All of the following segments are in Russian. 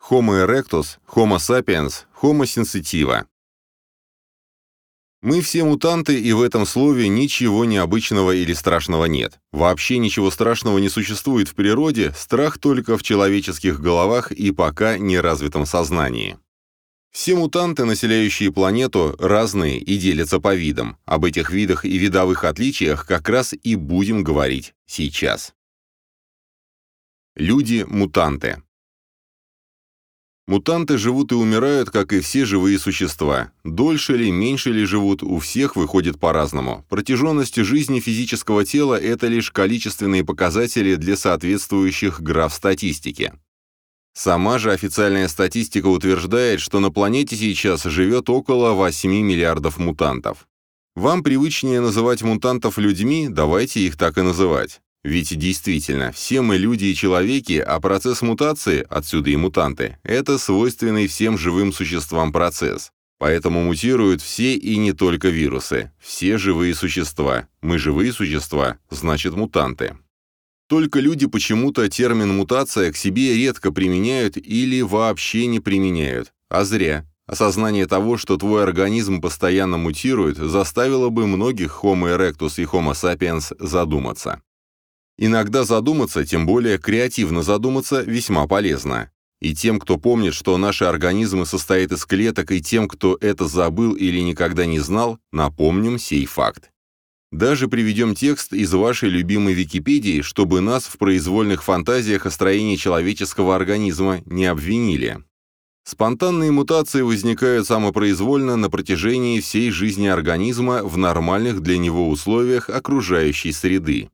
Homo erectus, Homo sapiens, Homo sensitiva. Мы все мутанты, и в этом слове ничего необычного или страшного нет. Вообще ничего страшного не существует в природе, страх только в человеческих головах и пока неразвитом сознании. Все мутанты, населяющие планету, разные и делятся по видам. Об этих видах и видовых отличиях как раз и будем говорить сейчас. Люди-мутанты. Мутанты живут и умирают, как и все живые существа. Дольше ли, меньше ли живут, у всех выходит по-разному. Протяженность жизни физического тела – это лишь количественные показатели для соответствующих граф статистики. Сама же официальная статистика утверждает, что на планете сейчас живет около 8 миллиардов мутантов. Вам привычнее называть мутантов людьми, давайте их так и называть. Ведь действительно, все мы люди и человеки, а процесс мутации, отсюда и мутанты, это свойственный всем живым существам процесс. Поэтому мутируют все и не только вирусы, все живые существа. Мы живые существа, значит мутанты. Только люди почему-то термин «мутация» к себе редко применяют или вообще не применяют. А зря. Осознание того, что твой организм постоянно мутирует, заставило бы многих Homo erectus и Homo sapiens задуматься. Иногда задуматься, тем более креативно задуматься, весьма полезно. И тем, кто помнит, что наши организмы состоят из клеток, и тем, кто это забыл или никогда не знал, напомним сей факт. Даже приведем текст из вашей любимой Википедии, чтобы нас в произвольных фантазиях о строении человеческого организма не обвинили. Спонтанные мутации возникают самопроизвольно на протяжении всей жизни организма в нормальных для него условиях окружающей среды.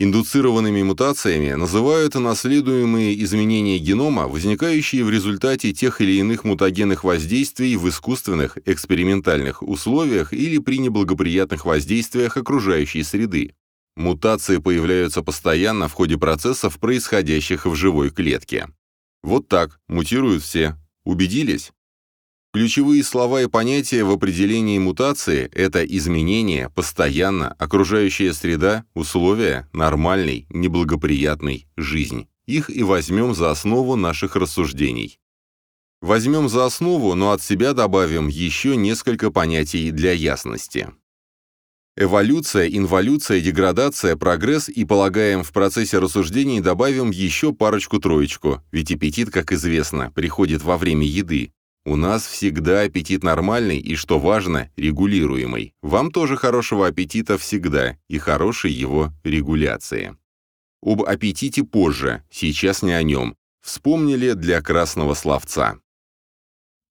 Индуцированными мутациями называют наследуемые изменения генома, возникающие в результате тех или иных мутагенных воздействий в искусственных, экспериментальных условиях или при неблагоприятных воздействиях окружающей среды. Мутации появляются постоянно в ходе процессов, происходящих в живой клетке. Вот так, мутируют все. Убедились? Ключевые слова и понятия в определении мутации – это изменение, постоянно, окружающая среда, условия, нормальной, неблагоприятной, жизнь. Их и возьмем за основу наших рассуждений. Возьмем за основу, но от себя добавим еще несколько понятий для ясности. Эволюция, инволюция, деградация, прогресс и, полагаем, в процессе рассуждений добавим еще парочку-троечку, ведь аппетит, как известно, приходит во время еды, у нас всегда аппетит нормальный и, что важно, регулируемый. Вам тоже хорошего аппетита всегда и хорошей его регуляции. Об аппетите позже, сейчас не о нем. Вспомнили для красного словца.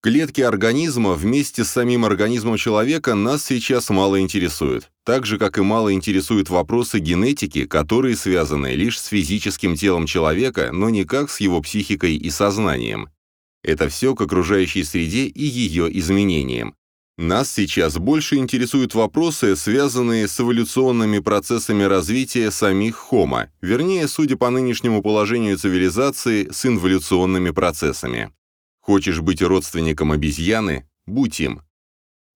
Клетки организма вместе с самим организмом человека нас сейчас мало интересуют, так же, как и мало интересуют вопросы генетики, которые связаны лишь с физическим телом человека, но никак с его психикой и сознанием. Это все к окружающей среде и ее изменениям. Нас сейчас больше интересуют вопросы, связанные с эволюционными процессами развития самих Homo, вернее, судя по нынешнему положению цивилизации, с инволюционными процессами. Хочешь быть родственником обезьяны? Будь им.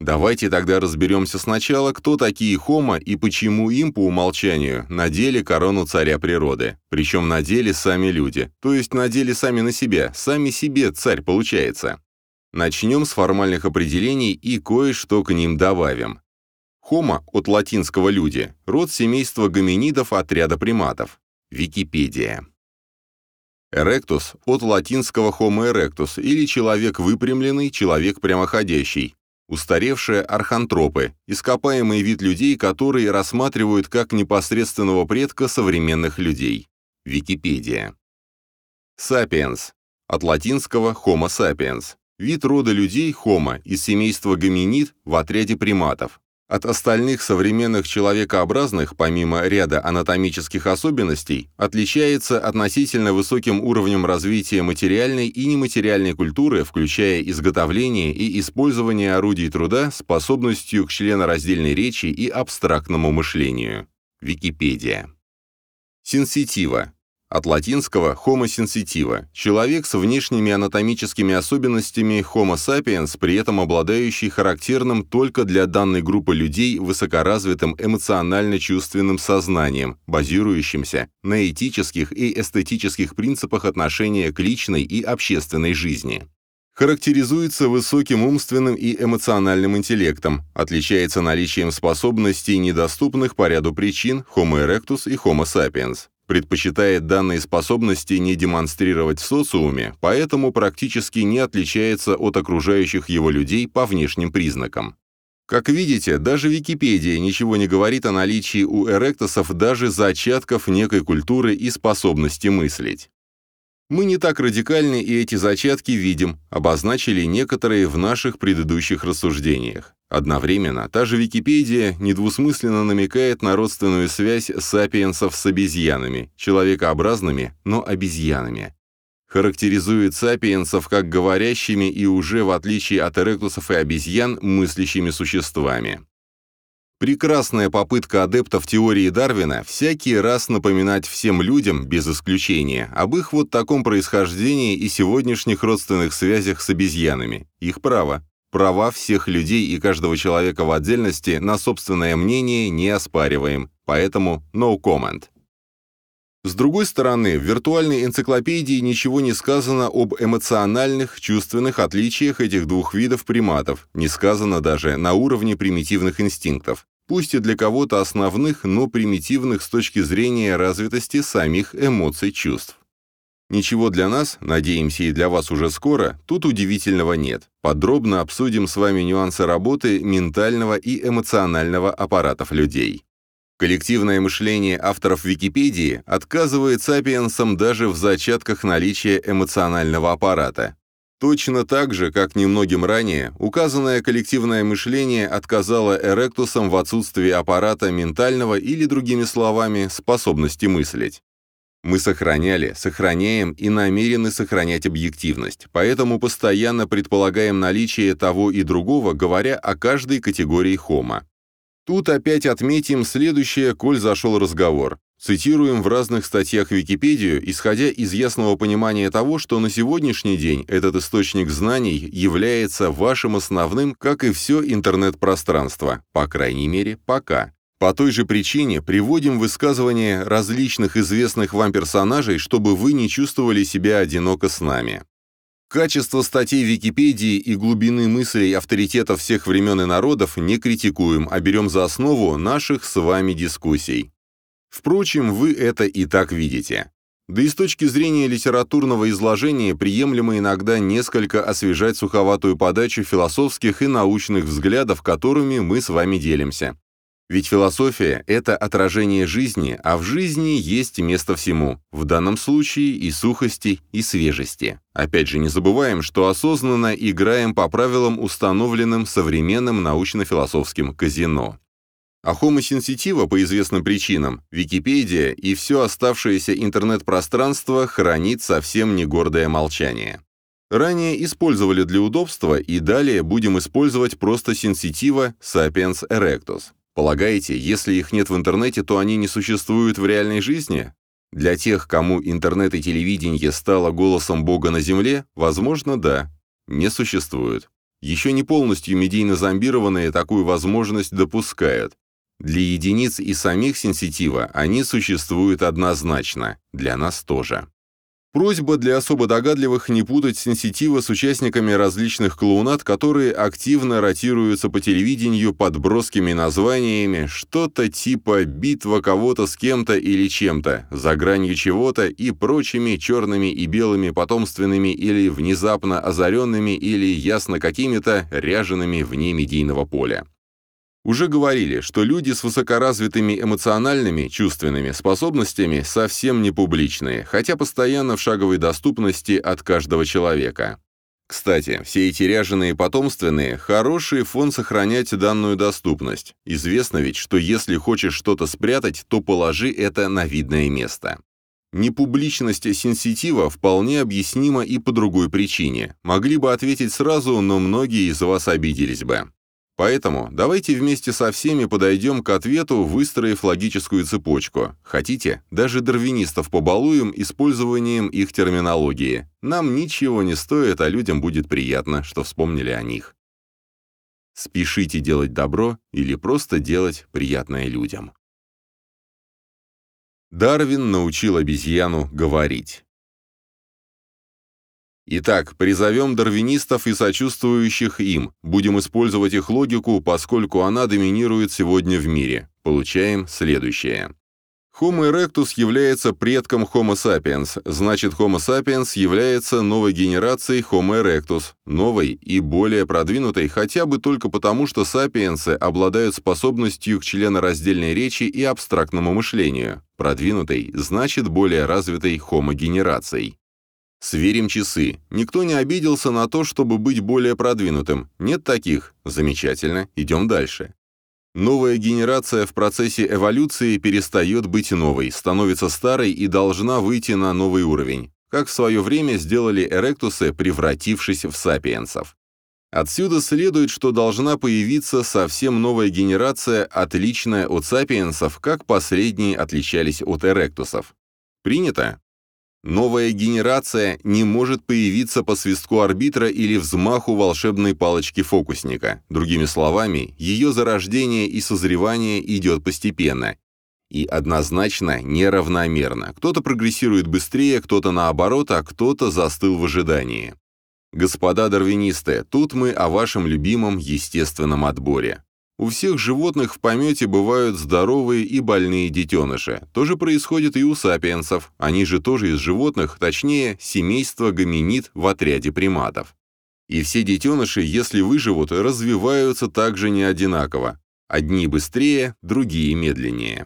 Давайте тогда разберемся сначала, кто такие хомо и почему им по умолчанию надели корону царя природы. Причем надели сами люди, то есть надели сами на себя, сами себе царь получается. Начнем с формальных определений и кое-что к ним добавим. Хомо от латинского «люди» – род семейства гоминидов отряда приматов. Википедия. Эректус от латинского Homo erectus или человек выпрямленный, человек прямоходящий, Устаревшие архантропы – ископаемый вид людей, которые рассматривают как непосредственного предка современных людей. Википедия. Сапиенс. От латинского Homo sapiens. Вид рода людей Homo из семейства гоминид в отряде приматов. От остальных современных человекообразных, помимо ряда анатомических особенностей, отличается относительно высоким уровнем развития материальной и нематериальной культуры, включая изготовление и использование орудий труда, способностью к членораздельной речи и абстрактному мышлению. Википедия. Сенситива. От латинского «homo sensitiva» – человек с внешними анатомическими особенностями Homo sapiens, при этом обладающий характерным только для данной группы людей высокоразвитым эмоционально-чувственным сознанием, базирующимся на этических и эстетических принципах отношения к личной и общественной жизни. Характеризуется высоким умственным и эмоциональным интеллектом, отличается наличием способностей, недоступных по ряду причин Homo erectus и Homo sapiens, предпочитает данные способности не демонстрировать в социуме, поэтому практически не отличается от окружающих его людей по внешним признакам. Как видите, даже Википедия ничего не говорит о наличии у эректосов даже зачатков некой культуры и способности мыслить. Мы не так радикальны и эти зачатки видим, обозначили некоторые в наших предыдущих рассуждениях. Одновременно та же Википедия недвусмысленно намекает на родственную связь сапиенсов с обезьянами, человекообразными, но обезьянами. Характеризует сапиенсов как говорящими и уже, в отличие от эректусов и обезьян, мыслящими существами. Прекрасная попытка адептов теории Дарвина всякий раз напоминать всем людям, без исключения, об их вот таком происхождении и сегодняшних родственных связях с обезьянами. Их право. Права всех людей и каждого человека в отдельности на собственное мнение не оспариваем, поэтому no comment. С другой стороны, в виртуальной энциклопедии ничего не сказано об эмоциональных, чувственных отличиях этих двух видов приматов, не сказано даже на уровне примитивных инстинктов пусть и для кого-то основных, но примитивных с точки зрения развитости самих эмоций чувств. Ничего для нас, надеемся и для вас уже скоро, тут удивительного нет. Подробно обсудим с вами нюансы работы ментального и эмоционального аппаратов людей. Коллективное мышление авторов Википедии отказывает сапиенсам даже в зачатках наличия эмоционального аппарата, Точно так же, как немногим ранее, указанное коллективное мышление отказало эректусам в отсутствии аппарата ментального или, другими словами, способности мыслить. Мы сохраняли, сохраняем и намерены сохранять объективность, поэтому постоянно предполагаем наличие того и другого, говоря о каждой категории хома. Тут опять отметим следующее, коль зашел разговор. Цитируем в разных статьях Википедию, исходя из ясного понимания того, что на сегодняшний день этот источник знаний является вашим основным, как и все интернет-пространство, по крайней мере, пока. По той же причине приводим высказывания различных известных вам персонажей, чтобы вы не чувствовали себя одиноко с нами. Качество статей Википедии и глубины мыслей авторитетов всех времен и народов не критикуем, а берем за основу наших с вами дискуссий. Впрочем, вы это и так видите. Да и с точки зрения литературного изложения приемлемо иногда несколько освежать суховатую подачу философских и научных взглядов, которыми мы с вами делимся. Ведь философия – это отражение жизни, а в жизни есть место всему, в данном случае и сухости, и свежести. Опять же, не забываем, что осознанно играем по правилам, установленным современным научно-философским казино. А Homo Sensitiva по известным причинам Википедия и все оставшееся интернет-пространство хранит совсем не гордое молчание. Ранее использовали для удобства и далее будем использовать просто Sensitiva Sapiens Erectus. Полагаете, если их нет в интернете, то они не существуют в реальной жизни? Для тех, кому интернет и телевидение стало голосом Бога на Земле, возможно, да, не существуют. Еще не полностью медийно зомбированные такую возможность допускают, для единиц и самих сенситива они существуют однозначно, для нас тоже. Просьба для особо догадливых не путать сенситива с участниками различных клоунат, которые активно ротируются по телевидению под броскими названиями, что-то типа «битва кого-то с кем-то или чем-то», «за гранью чего-то» и прочими черными и белыми потомственными или внезапно озаренными или ясно какими-то ряжеными вне медийного поля. Уже говорили, что люди с высокоразвитыми эмоциональными, чувственными способностями совсем не публичные, хотя постоянно в шаговой доступности от каждого человека. Кстати, все эти ряженые потомственные – хороший фон сохранять данную доступность. Известно ведь, что если хочешь что-то спрятать, то положи это на видное место. Непубличность сенситива вполне объяснима и по другой причине. Могли бы ответить сразу, но многие из вас обиделись бы. Поэтому давайте вместе со всеми подойдем к ответу, выстроив логическую цепочку. Хотите, даже дарвинистов побалуем использованием их терминологии. Нам ничего не стоит, а людям будет приятно, что вспомнили о них. Спешите делать добро или просто делать приятное людям. Дарвин научил обезьяну говорить. Итак, призовем дарвинистов и сочувствующих им, будем использовать их логику, поскольку она доминирует сегодня в мире. Получаем следующее. Homo erectus является предком Homo sapiens, значит Homo sapiens является новой генерацией Homo erectus, новой и более продвинутой хотя бы только потому, что сапиенсы обладают способностью к членораздельной речи и абстрактному мышлению. Продвинутой значит более развитой Homo генерацией. Сверим часы. Никто не обиделся на то, чтобы быть более продвинутым. Нет таких. Замечательно. Идем дальше. Новая генерация в процессе эволюции перестает быть новой, становится старой и должна выйти на новый уровень, как в свое время сделали эректусы, превратившись в сапиенсов. Отсюда следует, что должна появиться совсем новая генерация, отличная от сапиенсов, как последние отличались от эректусов. Принято? Новая генерация не может появиться по свистку арбитра или взмаху волшебной палочки фокусника. Другими словами, ее зарождение и созревание идет постепенно. И однозначно неравномерно. Кто-то прогрессирует быстрее, кто-то наоборот, а кто-то застыл в ожидании. Господа дарвинисты, тут мы о вашем любимом естественном отборе. У всех животных в помете бывают здоровые и больные детеныши. То же происходит и у сапиенсов. Они же тоже из животных, точнее, семейства гоминид в отряде приматов. И все детеныши, если выживут, развиваются также не одинаково. Одни быстрее, другие медленнее.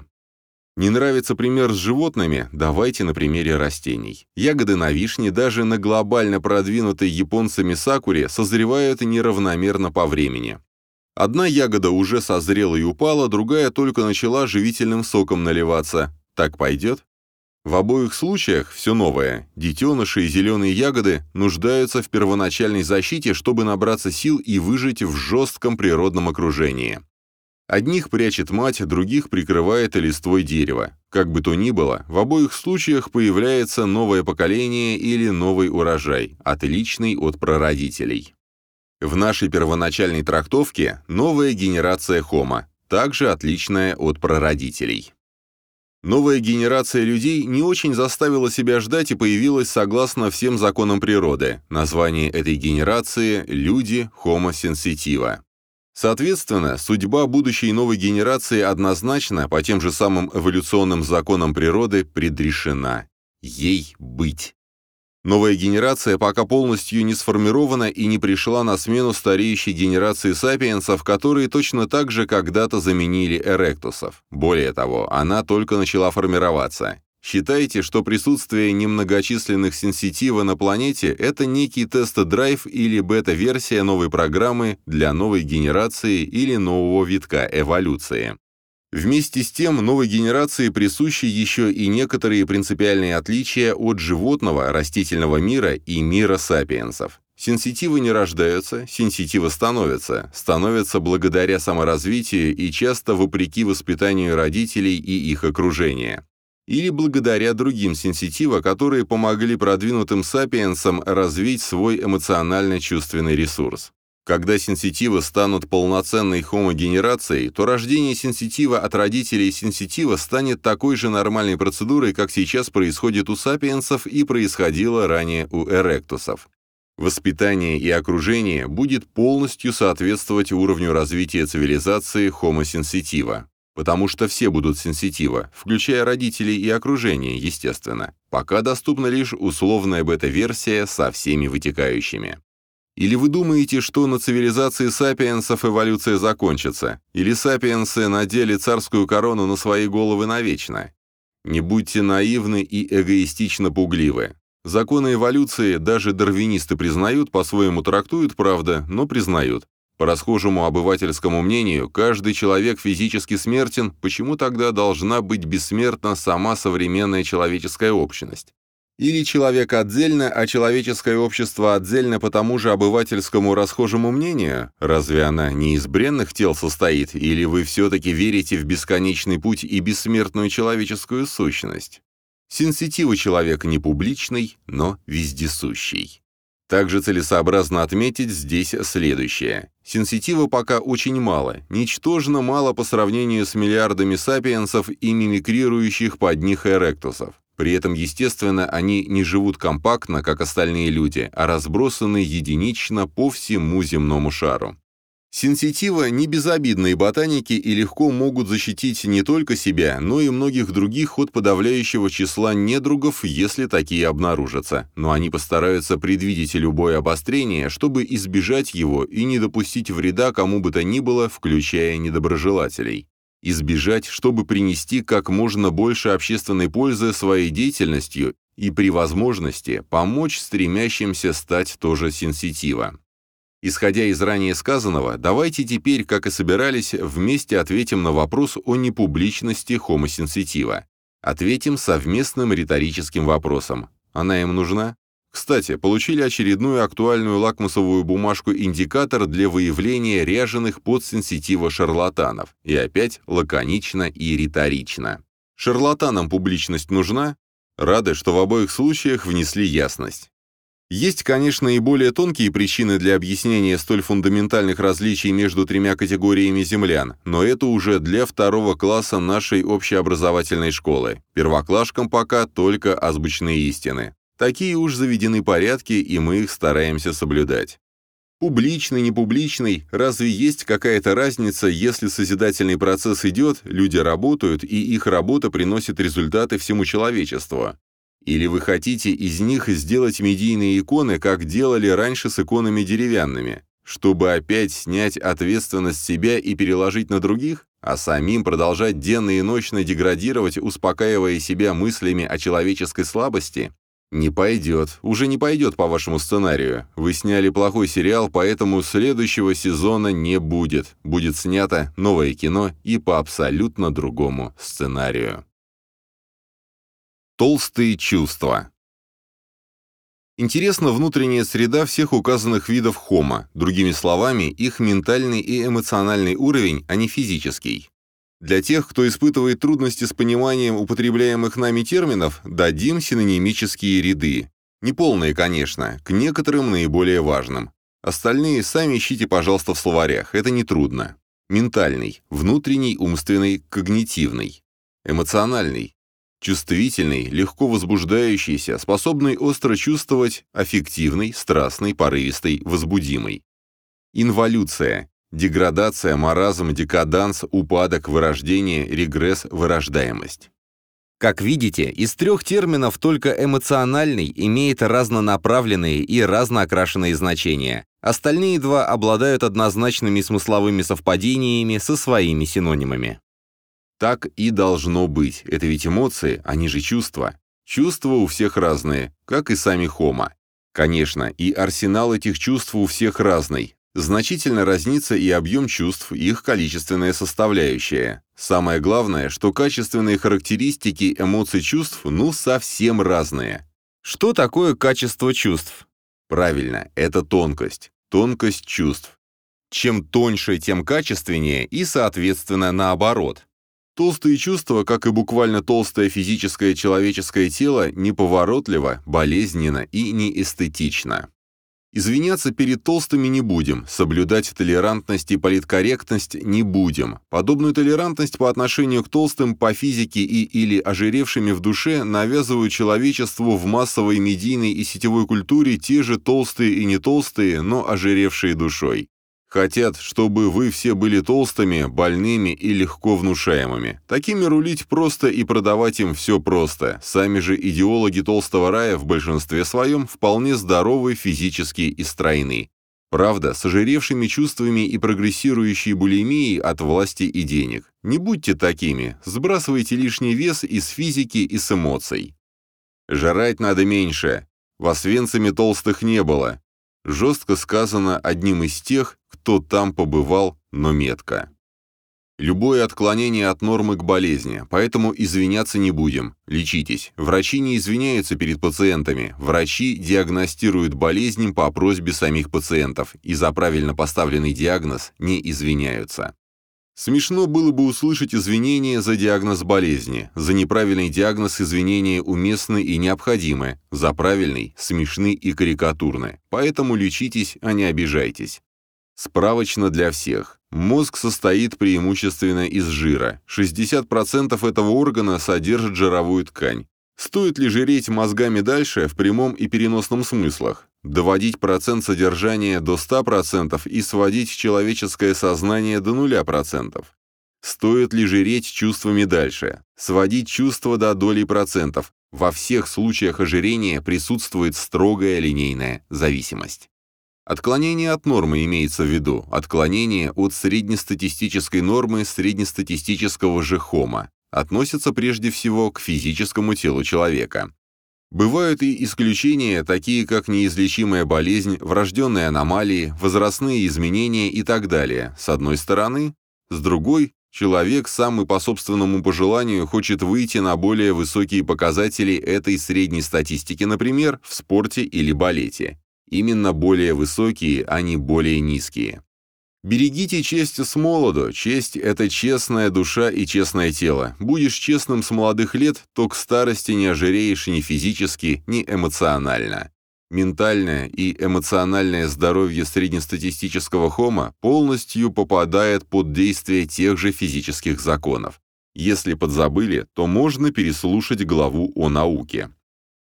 Не нравится пример с животными? Давайте на примере растений. Ягоды на вишне даже на глобально продвинутой японцами сакуре созревают неравномерно по времени. Одна ягода уже созрела и упала, другая только начала живительным соком наливаться. Так пойдет? В обоих случаях все новое. Детеныши и зеленые ягоды нуждаются в первоначальной защите, чтобы набраться сил и выжить в жестком природном окружении. Одних прячет мать, других прикрывает листвой дерева. Как бы то ни было, в обоих случаях появляется новое поколение или новый урожай, отличный от прародителей. В нашей первоначальной трактовке новая генерация Homo, также отличная от прародителей. Новая генерация людей не очень заставила себя ждать и появилась согласно всем законам природы. Название этой генерации – люди Homo sensitiva. Соответственно, судьба будущей новой генерации однозначно, по тем же самым эволюционным законам природы, предрешена. Ей быть. Новая генерация пока полностью не сформирована и не пришла на смену стареющей генерации сапиенсов, которые точно так же когда-то заменили эректусов. Более того, она только начала формироваться. Считайте, что присутствие немногочисленных сенситива на планете – это некий тест-драйв или бета-версия новой программы для новой генерации или нового витка эволюции. Вместе с тем, новой генерации присущи еще и некоторые принципиальные отличия от животного, растительного мира и мира сапиенсов. Сенситивы не рождаются, сенситивы становятся, становятся благодаря саморазвитию и часто вопреки воспитанию родителей и их окружения. Или благодаря другим сенситива, которые помогли продвинутым сапиенсам развить свой эмоционально-чувственный ресурс. Когда сенситивы станут полноценной хомогенерацией, то рождение сенситива от родителей сенситива станет такой же нормальной процедурой, как сейчас происходит у сапиенсов и происходило ранее у эректусов. Воспитание и окружение будет полностью соответствовать уровню развития цивилизации хомосенситива. Потому что все будут сенситива, включая родителей и окружение, естественно. Пока доступна лишь условная бета-версия со всеми вытекающими. Или вы думаете, что на цивилизации сапиенсов эволюция закончится? Или сапиенсы надели царскую корону на свои головы навечно? Не будьте наивны и эгоистично пугливы. Законы эволюции даже дарвинисты признают, по-своему трактуют, правда, но признают. По расхожему обывательскому мнению, каждый человек физически смертен, почему тогда должна быть бессмертна сама современная человеческая общность? Или человек отдельно, а человеческое общество отдельно по тому же обывательскому расхожему мнению? Разве она не из бренных тел состоит, или вы все-таки верите в бесконечный путь и бессмертную человеческую сущность? Сенситивый человек не публичный, но вездесущий. Также целесообразно отметить здесь следующее. Сенситива пока очень мало, ничтожно мало по сравнению с миллиардами сапиенсов и мимикрирующих под них эректусов. При этом, естественно, они не живут компактно, как остальные люди, а разбросаны единично по всему земному шару. Сенситива – не безобидные ботаники и легко могут защитить не только себя, но и многих других от подавляющего числа недругов, если такие обнаружатся, но они постараются предвидеть любое обострение, чтобы избежать его и не допустить вреда кому бы то ни было, включая недоброжелателей избежать, чтобы принести как можно больше общественной пользы своей деятельностью и при возможности помочь стремящимся стать тоже сенситива. Исходя из ранее сказанного, давайте теперь, как и собирались, вместе ответим на вопрос о непубличности хомосенситива. Ответим совместным риторическим вопросом. Она им нужна? Кстати, получили очередную актуальную лакмусовую бумажку-индикатор для выявления ряженых подсенситива шарлатанов. И опять лаконично и риторично. Шарлатанам публичность нужна? Рады, что в обоих случаях внесли ясность. Есть, конечно, и более тонкие причины для объяснения столь фундаментальных различий между тремя категориями землян, но это уже для второго класса нашей общеобразовательной школы. Первоклашкам пока только азбучные истины. Такие уж заведены порядки, и мы их стараемся соблюдать. Публичный, непубличный, разве есть какая-то разница, если созидательный процесс идет, люди работают, и их работа приносит результаты всему человечеству? Или вы хотите из них сделать медийные иконы, как делали раньше с иконами деревянными, чтобы опять снять ответственность себя и переложить на других, а самим продолжать денно и ночно деградировать, успокаивая себя мыслями о человеческой слабости? «Не пойдет. Уже не пойдет по вашему сценарию. Вы сняли плохой сериал, поэтому следующего сезона не будет. Будет снято новое кино и по абсолютно другому сценарию». Толстые чувства Интересна внутренняя среда всех указанных видов хома, другими словами, их ментальный и эмоциональный уровень, а не физический. Для тех, кто испытывает трудности с пониманием употребляемых нами терминов, дадим синонимические ряды. Неполные, конечно, к некоторым наиболее важным. Остальные сами ищите, пожалуйста, в словарях, это нетрудно. Ментальный, внутренний, умственный, когнитивный. Эмоциональный, чувствительный, легко возбуждающийся, способный остро чувствовать, аффективный, страстный, порывистый, возбудимый. Инволюция, Деградация, маразм, декаданс, упадок, вырождение, регресс, вырождаемость. Как видите, из трех терминов только эмоциональный имеет разнонаправленные и разноокрашенные значения. Остальные два обладают однозначными смысловыми совпадениями со своими синонимами. Так и должно быть. Это ведь эмоции, они же чувства. Чувства у всех разные, как и сами хома. Конечно, и арсенал этих чувств у всех разный. Значительно разнится и объем чувств, их количественная составляющая. Самое главное, что качественные характеристики эмоций чувств ну совсем разные. Что такое качество чувств? Правильно, это тонкость. Тонкость чувств. Чем тоньше, тем качественнее и, соответственно, наоборот. Толстые чувства, как и буквально толстое физическое человеческое тело, неповоротливо, болезненно и неэстетично. Извиняться перед толстыми не будем, соблюдать толерантность и политкорректность не будем. Подобную толерантность по отношению к толстым по физике и или ожиревшими в душе навязывают человечеству в массовой медийной и сетевой культуре те же толстые и не толстые, но ожиревшие душой. Хотят, чтобы вы все были толстыми, больными и легко внушаемыми. Такими рулить просто и продавать им все просто. Сами же идеологи толстого рая в большинстве своем вполне здоровы физически и стройны. Правда, с ожиревшими чувствами и прогрессирующей булимией от власти и денег. Не будьте такими, сбрасывайте лишний вес из физики и с эмоций. Жрать надо меньше. В Освенциме толстых не было. Жестко сказано одним из тех, кто там побывал, но метко. Любое отклонение от нормы к болезни, поэтому извиняться не будем. Лечитесь. Врачи не извиняются перед пациентами. Врачи диагностируют болезнь по просьбе самих пациентов и за правильно поставленный диагноз не извиняются. Смешно было бы услышать извинения за диагноз болезни. За неправильный диагноз извинения уместны и необходимы. За правильный – смешны и карикатурны. Поэтому лечитесь, а не обижайтесь. Справочно для всех. Мозг состоит преимущественно из жира. 60% этого органа содержит жировую ткань. Стоит ли жиреть мозгами дальше в прямом и переносном смыслах? Доводить процент содержания до 100% и сводить человеческое сознание до 0%? Стоит ли жиреть чувствами дальше? Сводить чувства до доли процентов? Во всех случаях ожирения присутствует строгая линейная зависимость. Отклонение от нормы имеется в виду, отклонение от среднестатистической нормы среднестатистического же хома, относится прежде всего к физическому телу человека. Бывают и исключения, такие как неизлечимая болезнь, врожденные аномалии, возрастные изменения и так далее, с одной стороны. С другой, человек сам и по собственному пожеланию хочет выйти на более высокие показатели этой средней статистики, например, в спорте или балете. Именно более высокие, а не более низкие. Берегите честь с молоду, честь – это честная душа и честное тело. Будешь честным с молодых лет, то к старости не ожиреешь ни физически, ни эмоционально. Ментальное и эмоциональное здоровье среднестатистического хома полностью попадает под действие тех же физических законов. Если подзабыли, то можно переслушать главу о науке.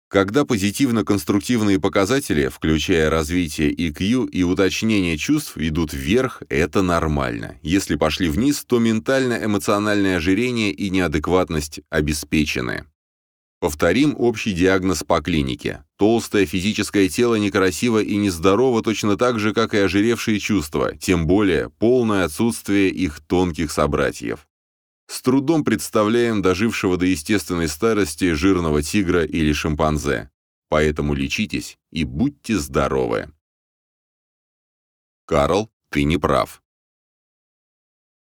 Когда позитивно-конструктивные показатели, включая развитие IQ и уточнение чувств, идут вверх, это нормально. Если пошли вниз, то ментально-эмоциональное ожирение и неадекватность обеспечены. Повторим общий диагноз по клинике. Толстое физическое тело некрасиво и нездорово точно так же, как и ожиревшие чувства, тем более полное отсутствие их тонких собратьев. С трудом представляем дожившего до естественной старости жирного тигра или шимпанзе. Поэтому лечитесь и будьте здоровы. Карл, ты не прав.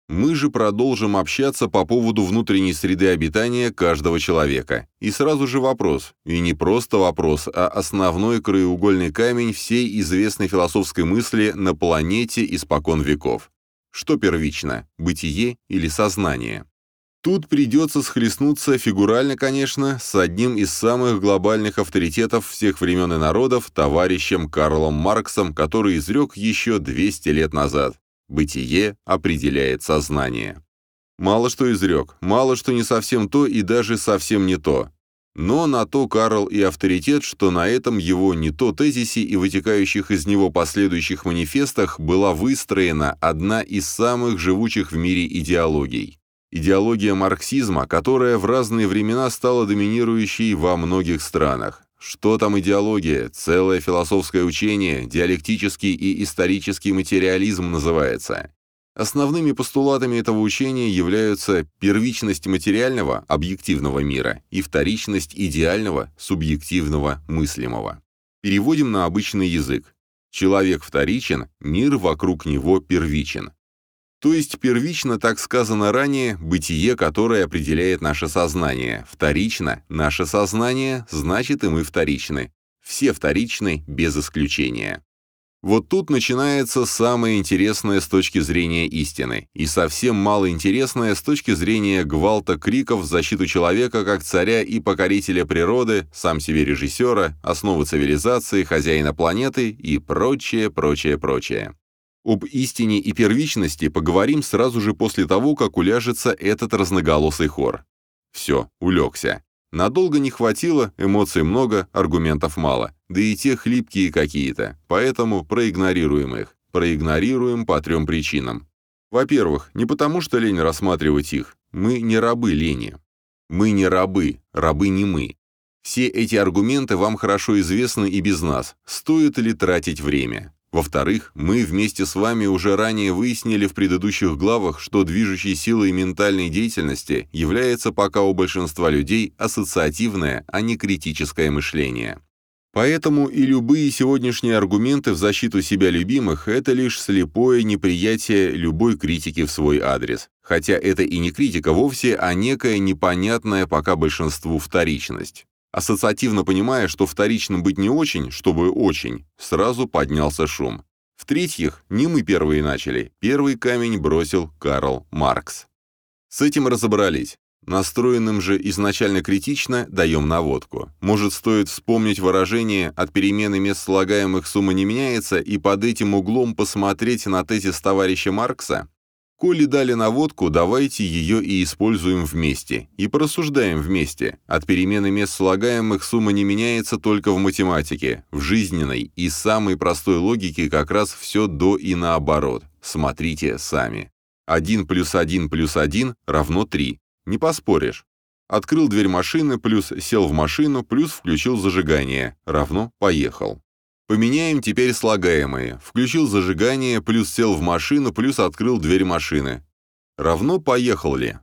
Мы же продолжим общаться по поводу внутренней среды обитания каждого человека. И сразу же вопрос, и не просто вопрос, а основной краеугольный камень всей известной философской мысли на планете испокон веков. Что первично, бытие или сознание? Тут придется схлестнуться фигурально, конечно, с одним из самых глобальных авторитетов всех времен и народов, товарищем Карлом Марксом, который изрек еще 200 лет назад. «Бытие определяет сознание». Мало что изрек, мало что не совсем то и даже совсем не то. Но на то Карл и авторитет, что на этом его не то тезисе и вытекающих из него последующих манифестах была выстроена одна из самых живучих в мире идеологий. Идеология марксизма, которая в разные времена стала доминирующей во многих странах. Что там идеология? Целое философское учение, диалектический и исторический материализм называется. Основными постулатами этого учения являются первичность материального, объективного мира и вторичность идеального, субъективного, мыслимого. Переводим на обычный язык. Человек вторичен, мир вокруг него первичен. То есть первично, так сказано ранее, бытие, которое определяет наше сознание. Вторично, наше сознание, значит и мы вторичны. Все вторичны, без исключения. Вот тут начинается самое интересное с точки зрения истины, и совсем мало интересное с точки зрения гвалта криков в защиту человека как царя и покорителя природы, сам себе режиссера, основы цивилизации, хозяина планеты и прочее, прочее, прочее. Об истине и первичности поговорим сразу же после того, как уляжется этот разноголосый хор. Все, улегся. Надолго не хватило, эмоций много, аргументов мало, да и те хлипкие какие-то, поэтому проигнорируем их. Проигнорируем по трем причинам. Во-первых, не потому что лень рассматривать их, мы не рабы лени. Мы не рабы, рабы не мы. Все эти аргументы вам хорошо известны и без нас, стоит ли тратить время. Во-вторых, мы вместе с вами уже ранее выяснили в предыдущих главах, что движущей силой ментальной деятельности является пока у большинства людей ассоциативное, а не критическое мышление. Поэтому и любые сегодняшние аргументы в защиту себя любимых – это лишь слепое неприятие любой критики в свой адрес. Хотя это и не критика вовсе, а некая непонятная пока большинству вторичность. Ассоциативно понимая, что вторичным быть не очень, чтобы очень, сразу поднялся шум. В-третьих, не мы первые начали, первый камень бросил Карл Маркс. С этим разобрались. Настроенным же изначально критично даем наводку. Может, стоит вспомнить выражение «от перемены мест слагаемых сумма не меняется» и под этим углом посмотреть на тезис товарища Маркса? Коли дали наводку, давайте ее и используем вместе. И порассуждаем вместе. От перемены мест слагаемых сумма не меняется только в математике. В жизненной и самой простой логике как раз все до и наоборот. Смотрите сами. 1 плюс 1 плюс 1 равно 3. Не поспоришь. Открыл дверь машины, плюс сел в машину, плюс включил зажигание. Равно поехал. Поменяем теперь слагаемые. Включил зажигание, плюс сел в машину, плюс открыл дверь машины. Равно поехал ли?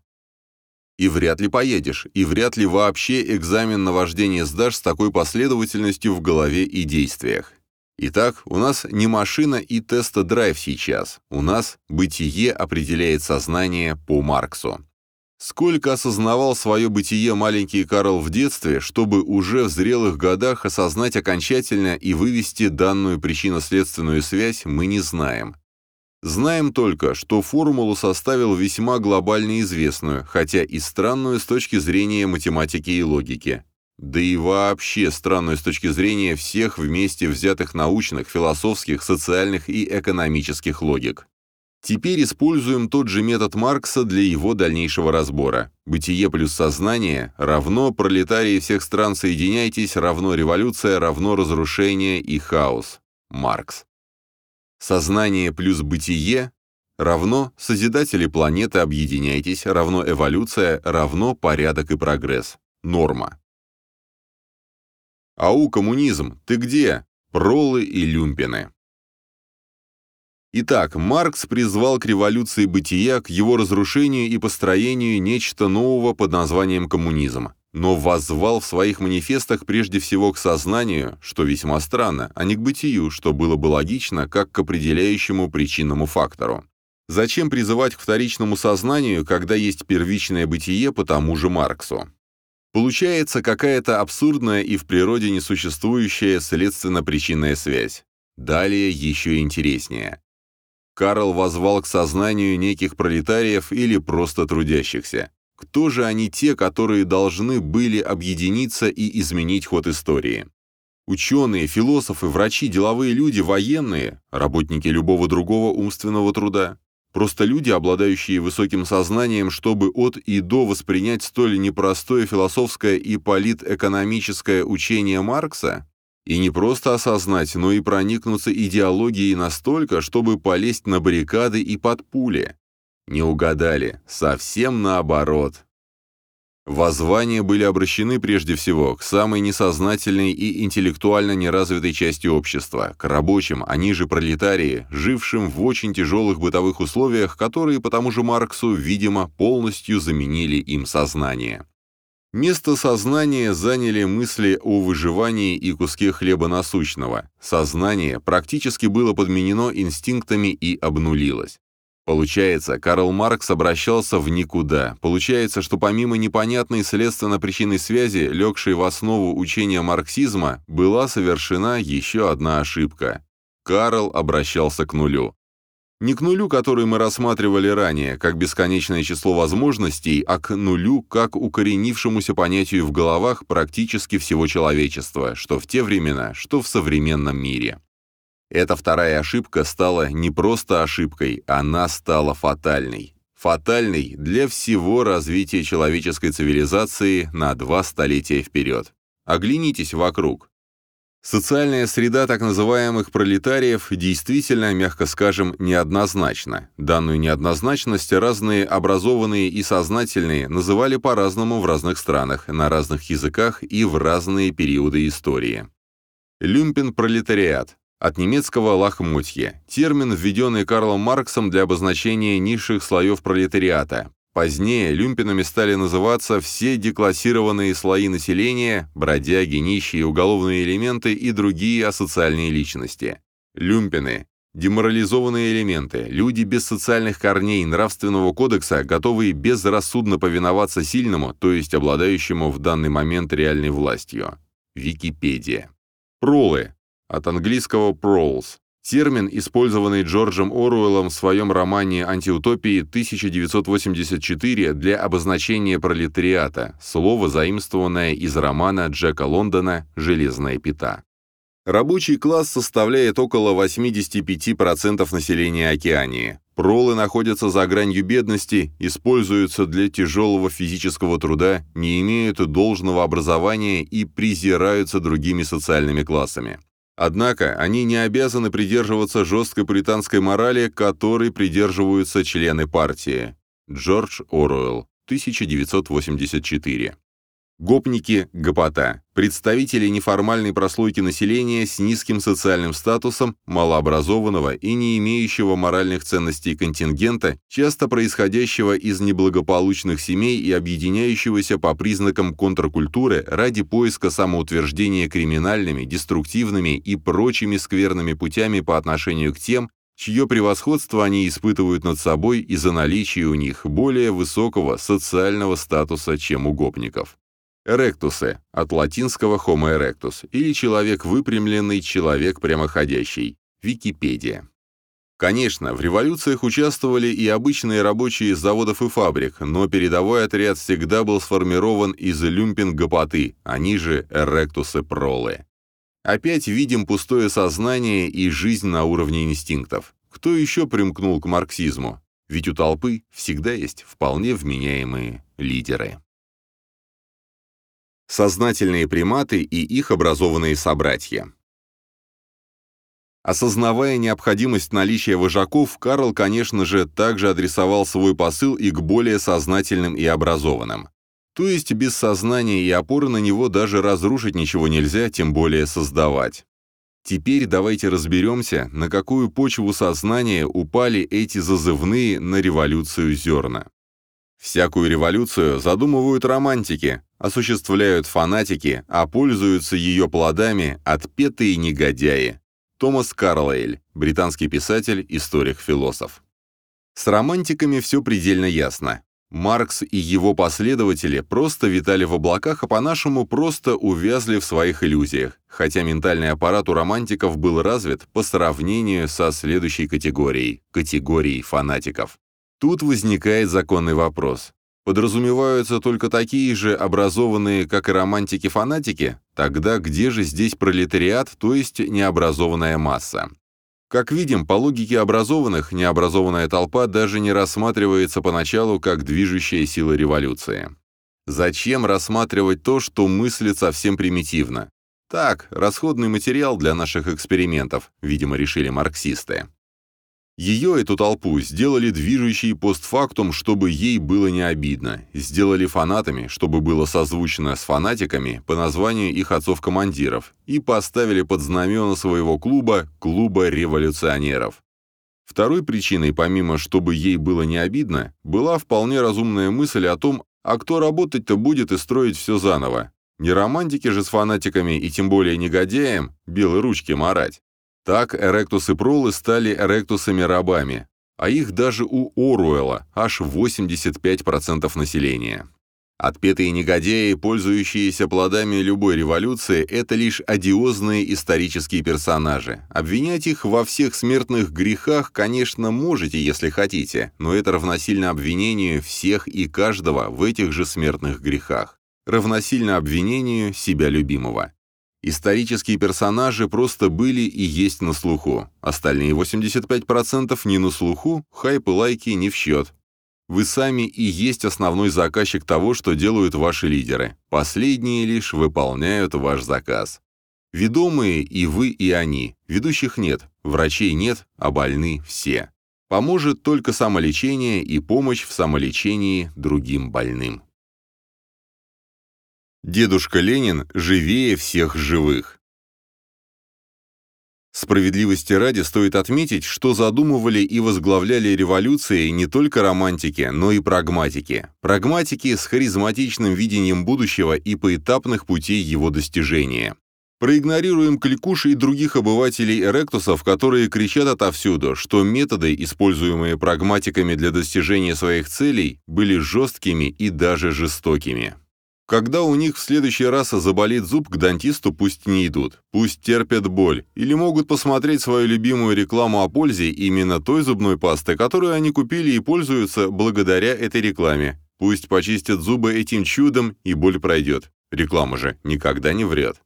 И вряд ли поедешь, и вряд ли вообще экзамен на вождение сдашь с такой последовательностью в голове и действиях. Итак, у нас не машина и тест-драйв сейчас. У нас бытие определяет сознание по Марксу. Сколько осознавал свое бытие маленький Карл в детстве, чтобы уже в зрелых годах осознать окончательно и вывести данную причинно-следственную связь, мы не знаем. Знаем только, что формулу составил весьма глобально известную, хотя и странную с точки зрения математики и логики. Да и вообще странную с точки зрения всех вместе взятых научных, философских, социальных и экономических логик. Теперь используем тот же метод Маркса для его дальнейшего разбора. Бытие плюс сознание равно пролетарии всех стран соединяйтесь равно революция равно разрушение и хаос. Маркс. Сознание плюс бытие равно созидатели планеты объединяйтесь равно эволюция равно порядок и прогресс. Норма. Ау, коммунизм, ты где? Пролы и люмпины. Итак, Маркс призвал к революции бытия, к его разрушению и построению нечто нового под названием коммунизм, но воззвал в своих манифестах прежде всего к сознанию, что весьма странно, а не к бытию, что было бы логично, как к определяющему причинному фактору. Зачем призывать к вторичному сознанию, когда есть первичное бытие по тому же Марксу? Получается какая-то абсурдная и в природе несуществующая следственно-причинная связь. Далее еще интереснее. Карл возвал к сознанию неких пролетариев или просто трудящихся. Кто же они те, которые должны были объединиться и изменить ход истории? Ученые, философы, врачи, деловые люди, военные, работники любого другого умственного труда. Просто люди, обладающие высоким сознанием, чтобы от и до воспринять столь непростое философское и политэкономическое учение Маркса? И не просто осознать, но и проникнуться идеологией настолько, чтобы полезть на баррикады и под пули. Не угадали, совсем наоборот. Воззвания были обращены прежде всего к самой несознательной и интеллектуально неразвитой части общества, к рабочим, они же пролетарии, жившим в очень тяжелых бытовых условиях, которые по тому же Марксу, видимо, полностью заменили им сознание. Место сознания заняли мысли о выживании и куске хлеба насущного. Сознание практически было подменено инстинктами и обнулилось. Получается, Карл Маркс обращался в никуда. Получается, что помимо непонятной следственно-причинной связи, легшей в основу учения марксизма, была совершена еще одна ошибка. Карл обращался к нулю. Не к нулю, который мы рассматривали ранее, как бесконечное число возможностей, а к нулю, как укоренившемуся понятию в головах практически всего человечества, что в те времена, что в современном мире. Эта вторая ошибка стала не просто ошибкой, она стала фатальной. Фатальной для всего развития человеческой цивилизации на два столетия вперед. Оглянитесь вокруг. Социальная среда так называемых пролетариев действительно, мягко скажем, неоднозначна. Данную неоднозначность разные образованные и сознательные называли по-разному в разных странах, на разных языках и в разные периоды истории. Люмпен-пролетариат. От немецкого «лахмотье» – термин, введенный Карлом Марксом для обозначения низших слоев пролетариата, Позднее люмпинами стали называться все деклассированные слои населения, бродяги, нищие, уголовные элементы и другие асоциальные личности. Люмпины – деморализованные элементы, люди без социальных корней нравственного кодекса, готовые безрассудно повиноваться сильному, то есть обладающему в данный момент реальной властью. Википедия. Пролы. От английского proles Термин, использованный Джорджем Оруэллом в своем романе «Антиутопии» 1984 для обозначения пролетариата, слово, заимствованное из романа Джека Лондона «Железная пята». Рабочий класс составляет около 85% населения Океании. Пролы находятся за гранью бедности, используются для тяжелого физического труда, не имеют должного образования и презираются другими социальными классами. Однако они не обязаны придерживаться жесткой британской морали, которой придерживаются члены партии. Джордж Оруэлл, 1984. Гопники – гопота. Представители неформальной прослойки населения с низким социальным статусом, малообразованного и не имеющего моральных ценностей контингента, часто происходящего из неблагополучных семей и объединяющегося по признакам контркультуры ради поиска самоутверждения криминальными, деструктивными и прочими скверными путями по отношению к тем, чье превосходство они испытывают над собой из-за наличия у них более высокого социального статуса, чем у гопников. Эректусы, от латинского homo erectus, или человек выпрямленный, человек прямоходящий. Википедия. Конечно, в революциях участвовали и обычные рабочие из заводов и фабрик, но передовой отряд всегда был сформирован из люмпин-гопоты, они же эректусы-пролы. Опять видим пустое сознание и жизнь на уровне инстинктов. Кто еще примкнул к марксизму? Ведь у толпы всегда есть вполне вменяемые лидеры сознательные приматы и их образованные собратья. Осознавая необходимость наличия вожаков, Карл, конечно же, также адресовал свой посыл и к более сознательным и образованным. То есть без сознания и опоры на него даже разрушить ничего нельзя, тем более создавать. Теперь давайте разберемся, на какую почву сознания упали эти зазывные на революцию зерна. Всякую революцию задумывают романтики, осуществляют фанатики, а пользуются ее плодами отпетые негодяи. Томас Карлейль, британский писатель, историк, философ. С романтиками все предельно ясно. Маркс и его последователи просто витали в облаках, а по-нашему просто увязли в своих иллюзиях, хотя ментальный аппарат у романтиков был развит по сравнению со следующей категорией – категорией фанатиков. Тут возникает законный вопрос. Подразумеваются только такие же образованные, как и романтики-фанатики? Тогда где же здесь пролетариат, то есть необразованная масса? Как видим, по логике образованных, необразованная толпа даже не рассматривается поначалу как движущая сила революции. Зачем рассматривать то, что мыслит совсем примитивно? Так, расходный материал для наших экспериментов, видимо, решили марксисты. Ее, эту толпу, сделали движущей постфактум, чтобы ей было не обидно. Сделали фанатами, чтобы было созвучно с фанатиками по названию их отцов-командиров. И поставили под знамена своего клуба «Клуба революционеров». Второй причиной, помимо «чтобы ей было не обидно», была вполне разумная мысль о том, а кто работать-то будет и строить все заново. Не романтики же с фанатиками и тем более негодяем белые ручки марать. Так эректусы-пролы стали эректусами-рабами, а их даже у Оруэлла аж 85% населения. Отпетые негодяи, пользующиеся плодами любой революции, это лишь одиозные исторические персонажи. Обвинять их во всех смертных грехах, конечно, можете, если хотите, но это равносильно обвинению всех и каждого в этих же смертных грехах. Равносильно обвинению себя любимого. Исторические персонажи просто были и есть на слуху. Остальные 85% не на слуху, хайп и лайки не в счет. Вы сами и есть основной заказчик того, что делают ваши лидеры. Последние лишь выполняют ваш заказ. Ведомые и вы, и они. Ведущих нет, врачей нет, а больны все. Поможет только самолечение и помощь в самолечении другим больным. Дедушка Ленин живее всех живых. Справедливости ради стоит отметить, что задумывали и возглавляли революции не только романтики, но и прагматики. Прагматики с харизматичным видением будущего и поэтапных путей его достижения. Проигнорируем кликуши и других обывателей Эректусов, которые кричат отовсюду, что методы, используемые прагматиками для достижения своих целей, были жесткими и даже жестокими. Когда у них в следующий раз заболит зуб, к дантисту пусть не идут, пусть терпят боль, или могут посмотреть свою любимую рекламу о пользе именно той зубной пасты, которую они купили и пользуются благодаря этой рекламе. Пусть почистят зубы этим чудом, и боль пройдет. Реклама же никогда не врет.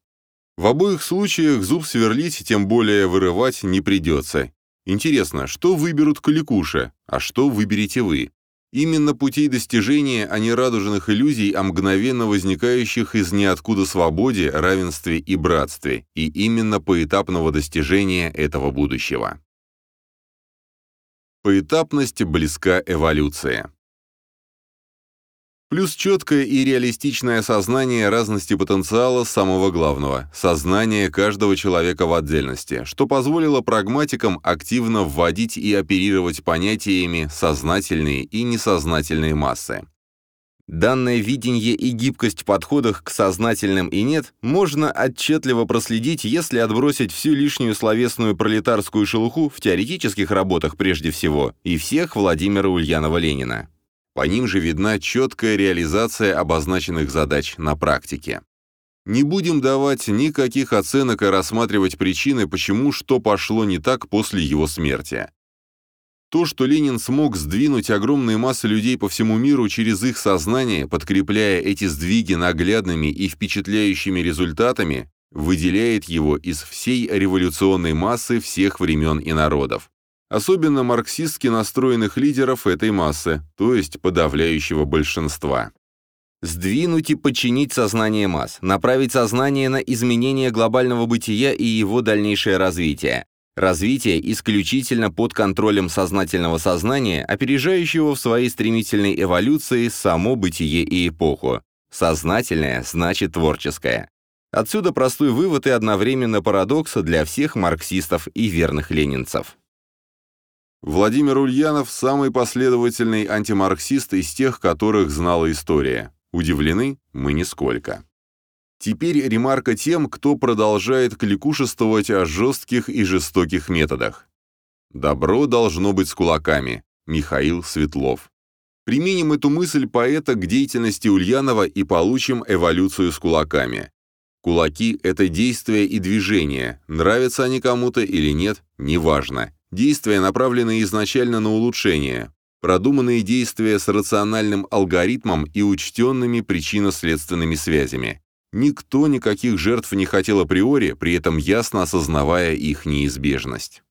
В обоих случаях зуб сверлить, тем более вырывать, не придется. Интересно, что выберут кликуши, а что выберете вы? Именно путей достижения, а не радужных иллюзий, а мгновенно возникающих из ниоткуда свободе, равенстве и братстве, и именно поэтапного достижения этого будущего. Поэтапность близка эволюция. Плюс четкое и реалистичное осознание разности потенциала самого главного – сознания каждого человека в отдельности, что позволило прагматикам активно вводить и оперировать понятиями сознательные и несознательные массы. Данное видение и гибкость в подходах к сознательным и нет можно отчетливо проследить, если отбросить всю лишнюю словесную пролетарскую шелуху в теоретических работах прежде всего и всех Владимира Ульянова-Ленина. По ним же видна четкая реализация обозначенных задач на практике. Не будем давать никаких оценок и рассматривать причины, почему что пошло не так после его смерти. То, что Ленин смог сдвинуть огромные массы людей по всему миру через их сознание, подкрепляя эти сдвиги наглядными и впечатляющими результатами, выделяет его из всей революционной массы всех времен и народов особенно марксистски настроенных лидеров этой массы, то есть подавляющего большинства. Сдвинуть и подчинить сознание масс, направить сознание на изменение глобального бытия и его дальнейшее развитие. Развитие исключительно под контролем сознательного сознания, опережающего в своей стремительной эволюции само бытие и эпоху. Сознательное значит творческое. Отсюда простой вывод и одновременно парадокс для всех марксистов и верных ленинцев. Владимир Ульянов – самый последовательный антимарксист из тех, которых знала история. Удивлены? Мы нисколько. Теперь ремарка тем, кто продолжает кликушествовать о жестких и жестоких методах. «Добро должно быть с кулаками» Михаил Светлов. Применим эту мысль поэта к деятельности Ульянова и получим эволюцию с кулаками. Кулаки – это действия и движения, нравятся они кому-то или нет, неважно. Действия, направленные изначально на улучшение, продуманные действия с рациональным алгоритмом и учтенными причинно-следственными связями. Никто никаких жертв не хотел априори, при этом ясно осознавая их неизбежность.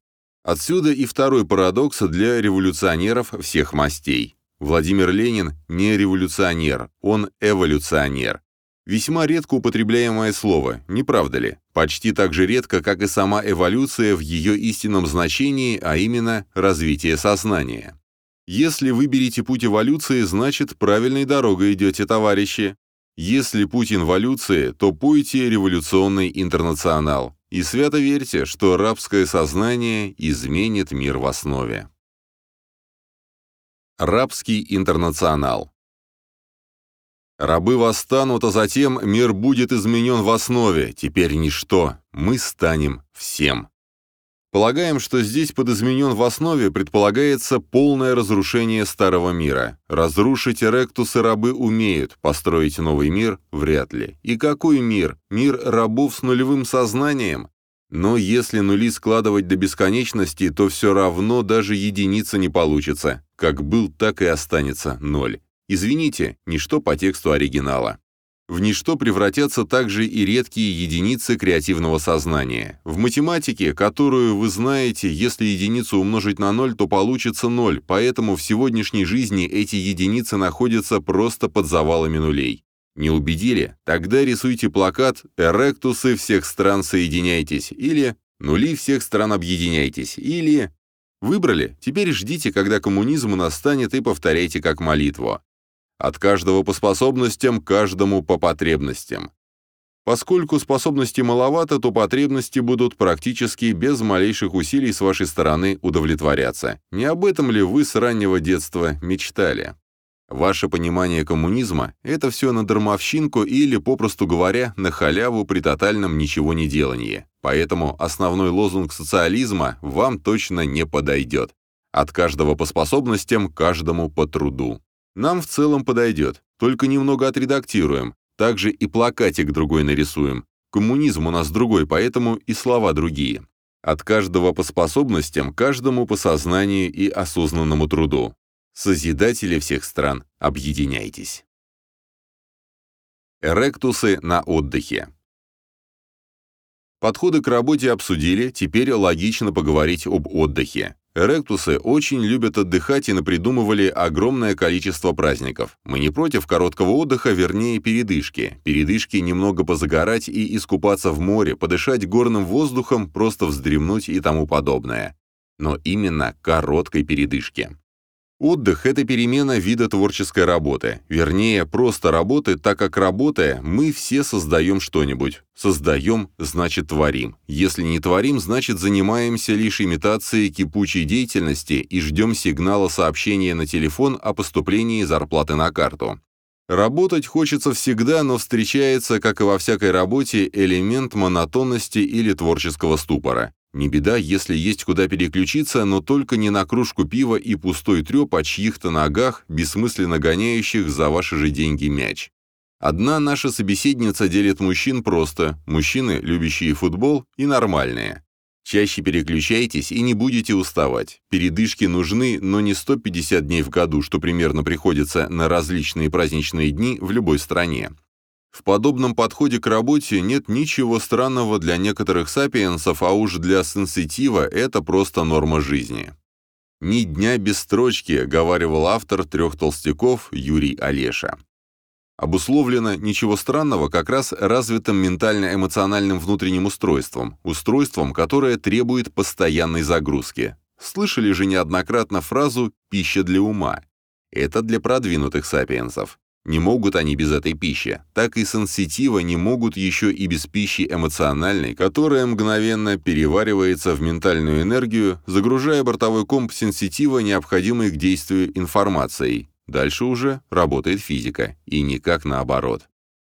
Отсюда и второй парадокс для революционеров всех мастей. Владимир Ленин не революционер, он эволюционер. Весьма редко употребляемое слово, не правда ли? Почти так же редко, как и сама эволюция в ее истинном значении, а именно развитие сознания. Если выберете путь эволюции, значит, правильной дорогой идете, товарищи. Если путь инволюции, то пойте революционный интернационал. И свято верьте, что рабское сознание изменит мир в основе. Рабский интернационал Рабы восстанут, а затем мир будет изменен в основе. Теперь ничто. Мы станем всем. Полагаем, что здесь под изменен в основе предполагается полное разрушение старого мира. Разрушить эректусы рабы умеют, построить новый мир – вряд ли. И какой мир? Мир рабов с нулевым сознанием? Но если нули складывать до бесконечности, то все равно даже единица не получится. Как был, так и останется ноль. Извините, ничто по тексту оригинала. В ничто превратятся также и редкие единицы креативного сознания. В математике, которую вы знаете, если единицу умножить на ноль, то получится ноль, поэтому в сегодняшней жизни эти единицы находятся просто под завалами нулей. Не убедили? Тогда рисуйте плакат «Эректусы всех стран соединяйтесь» или «Нули всех стран объединяйтесь» или Выбрали? Теперь ждите, когда коммунизм настанет и повторяйте как молитву. От каждого по способностям, каждому по потребностям. Поскольку способностей маловато, то потребности будут практически без малейших усилий с вашей стороны удовлетворяться. Не об этом ли вы с раннего детства мечтали? Ваше понимание коммунизма – это все на дармовщинку или, попросту говоря, на халяву при тотальном ничего не делании. Поэтому основной лозунг социализма вам точно не подойдет. От каждого по способностям, каждому по труду. Нам в целом подойдет, только немного отредактируем, также и плакатик другой нарисуем. Коммунизм у нас другой, поэтому и слова другие. От каждого по способностям, каждому по сознанию и осознанному труду. Созидатели всех стран, объединяйтесь. Эректусы на отдыхе. Подходы к работе обсудили, теперь логично поговорить об отдыхе. Эректусы очень любят отдыхать и напридумывали огромное количество праздников. Мы не против короткого отдыха, вернее передышки. Передышки немного позагорать и искупаться в море, подышать горным воздухом, просто вздремнуть и тому подобное. Но именно короткой передышки. Отдых – это перемена вида творческой работы. Вернее, просто работы, так как работая, мы все создаем что-нибудь. Создаем – значит творим. Если не творим, значит занимаемся лишь имитацией кипучей деятельности и ждем сигнала сообщения на телефон о поступлении зарплаты на карту. Работать хочется всегда, но встречается, как и во всякой работе, элемент монотонности или творческого ступора. Не беда, если есть куда переключиться, но только не на кружку пива и пустой треп о чьих-то ногах, бессмысленно гоняющих за ваши же деньги мяч. Одна наша собеседница делит мужчин просто, мужчины, любящие футбол, и нормальные. Чаще переключайтесь и не будете уставать. Передышки нужны, но не 150 дней в году, что примерно приходится на различные праздничные дни в любой стране. В подобном подходе к работе нет ничего странного для некоторых сапиенсов, а уж для сенситива это просто норма жизни. «Ни дня без строчки», — говаривал автор «Трех толстяков» Юрий Олеша. Обусловлено ничего странного как раз развитым ментально-эмоциональным внутренним устройством, устройством, которое требует постоянной загрузки. Слышали же неоднократно фразу «пища для ума». Это для продвинутых сапиенсов. Не могут они без этой пищи, так и сенситива не могут еще и без пищи эмоциональной, которая мгновенно переваривается в ментальную энергию, загружая бортовой комп сенситива необходимой к действию информацией. Дальше уже работает физика, и никак наоборот.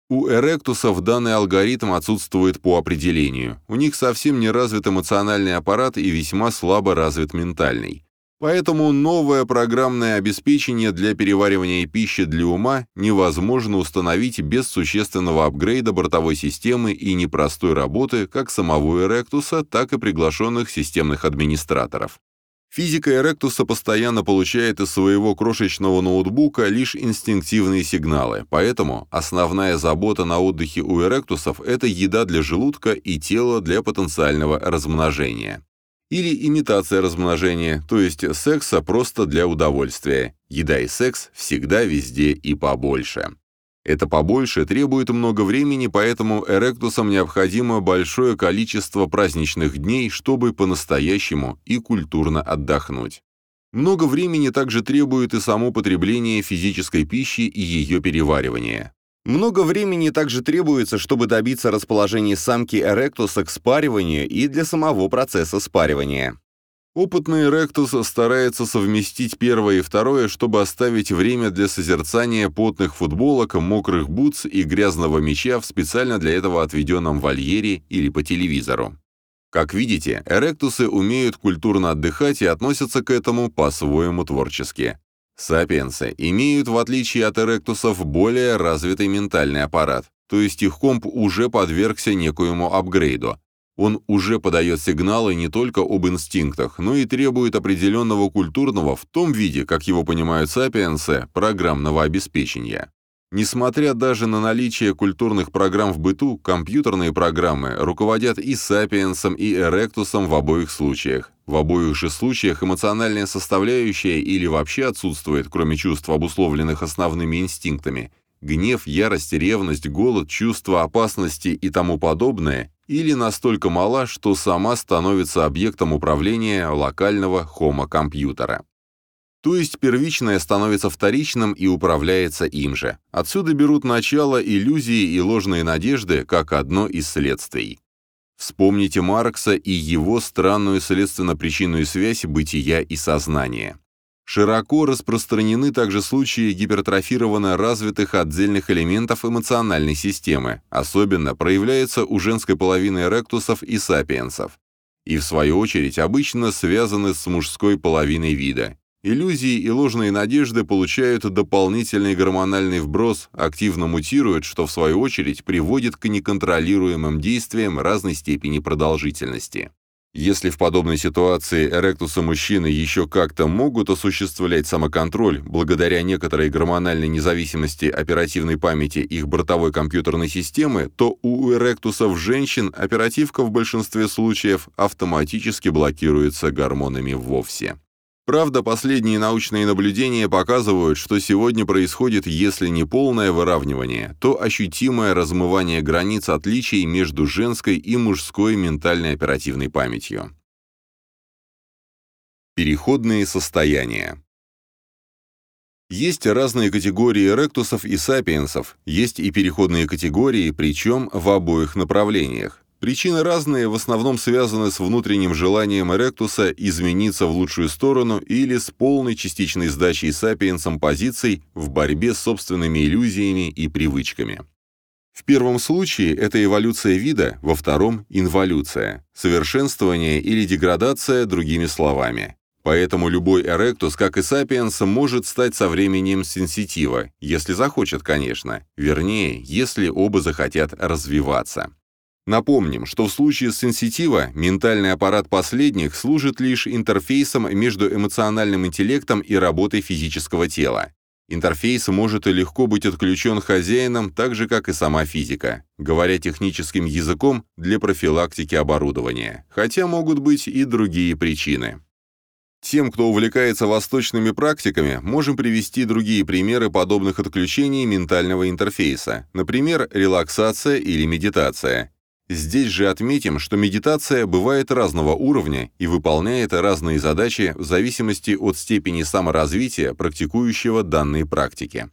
У эректусов данный алгоритм отсутствует по определению. У них совсем не развит эмоциональный аппарат и весьма слабо развит ментальный. Поэтому новое программное обеспечение для переваривания пищи для ума невозможно установить без существенного апгрейда бортовой системы и непростой работы как самого Эректуса, так и приглашенных системных администраторов. Физика Эректуса постоянно получает из своего крошечного ноутбука лишь инстинктивные сигналы, поэтому основная забота на отдыхе у Эректусов – это еда для желудка и тела для потенциального размножения. Или имитация размножения, то есть секса просто для удовольствия. Еда и секс всегда везде и побольше. Это побольше требует много времени, поэтому эректусам необходимо большое количество праздничных дней, чтобы по-настоящему и культурно отдохнуть. Много времени также требует и само потребление физической пищи и ее переваривание. Много времени также требуется, чтобы добиться расположения самки эректуса к спариванию и для самого процесса спаривания. Опытный эректус старается совместить первое и второе, чтобы оставить время для созерцания потных футболок, мокрых бутс и грязного мяча в специально для этого отведенном вольере или по телевизору. Как видите, эректусы умеют культурно отдыхать и относятся к этому по-своему творчески. Сапиенсы имеют, в отличие от эректусов, более развитый ментальный аппарат, то есть их комп уже подвергся некоему апгрейду. Он уже подает сигналы не только об инстинктах, но и требует определенного культурного, в том виде, как его понимают сапиенсы, программного обеспечения. Несмотря даже на наличие культурных программ в быту, компьютерные программы руководят и сапиенсом, и эректусом в обоих случаях. В обоих же случаях эмоциональная составляющая или вообще отсутствует, кроме чувств, обусловленных основными инстинктами. Гнев, ярость, ревность, голод, чувство опасности и тому подобное, или настолько мала, что сама становится объектом управления локального хомо-компьютера. То есть первичное становится вторичным и управляется им же. Отсюда берут начало иллюзии и ложные надежды как одно из следствий. Вспомните Маркса и его странную следственно-причинную связь бытия и сознания. Широко распространены также случаи гипертрофированно развитых отдельных элементов эмоциональной системы, особенно проявляется у женской половины эректусов и сапиенсов, и в свою очередь обычно связаны с мужской половиной вида. Иллюзии и ложные надежды получают дополнительный гормональный вброс, активно мутируют, что в свою очередь приводит к неконтролируемым действиям разной степени продолжительности. Если в подобной ситуации эректусы мужчины еще как-то могут осуществлять самоконтроль благодаря некоторой гормональной независимости оперативной памяти их бортовой компьютерной системы, то у эректусов женщин оперативка в большинстве случаев автоматически блокируется гормонами вовсе. Правда, последние научные наблюдения показывают, что сегодня происходит, если не полное выравнивание, то ощутимое размывание границ отличий между женской и мужской ментальной оперативной памятью. Переходные состояния есть разные категории эректусов и сапиенсов, есть и переходные категории, причем в обоих направлениях. Причины разные, в основном связаны с внутренним желанием эректуса измениться в лучшую сторону или с полной частичной сдачей сапиенсом позиций в борьбе с собственными иллюзиями и привычками. В первом случае это эволюция вида, во втором – инволюция, совершенствование или деградация, другими словами. Поэтому любой эректус, как и сапиенс, может стать со временем сенситива, если захочет, конечно, вернее, если оба захотят развиваться. Напомним, что в случае с сенситива ментальный аппарат последних служит лишь интерфейсом между эмоциональным интеллектом и работой физического тела. Интерфейс может и легко быть отключен хозяином, так же, как и сама физика, говоря техническим языком для профилактики оборудования, хотя могут быть и другие причины. Тем, кто увлекается восточными практиками, можем привести другие примеры подобных отключений ментального интерфейса, например, релаксация или медитация, Здесь же отметим, что медитация бывает разного уровня и выполняет разные задачи в зависимости от степени саморазвития практикующего данные практики.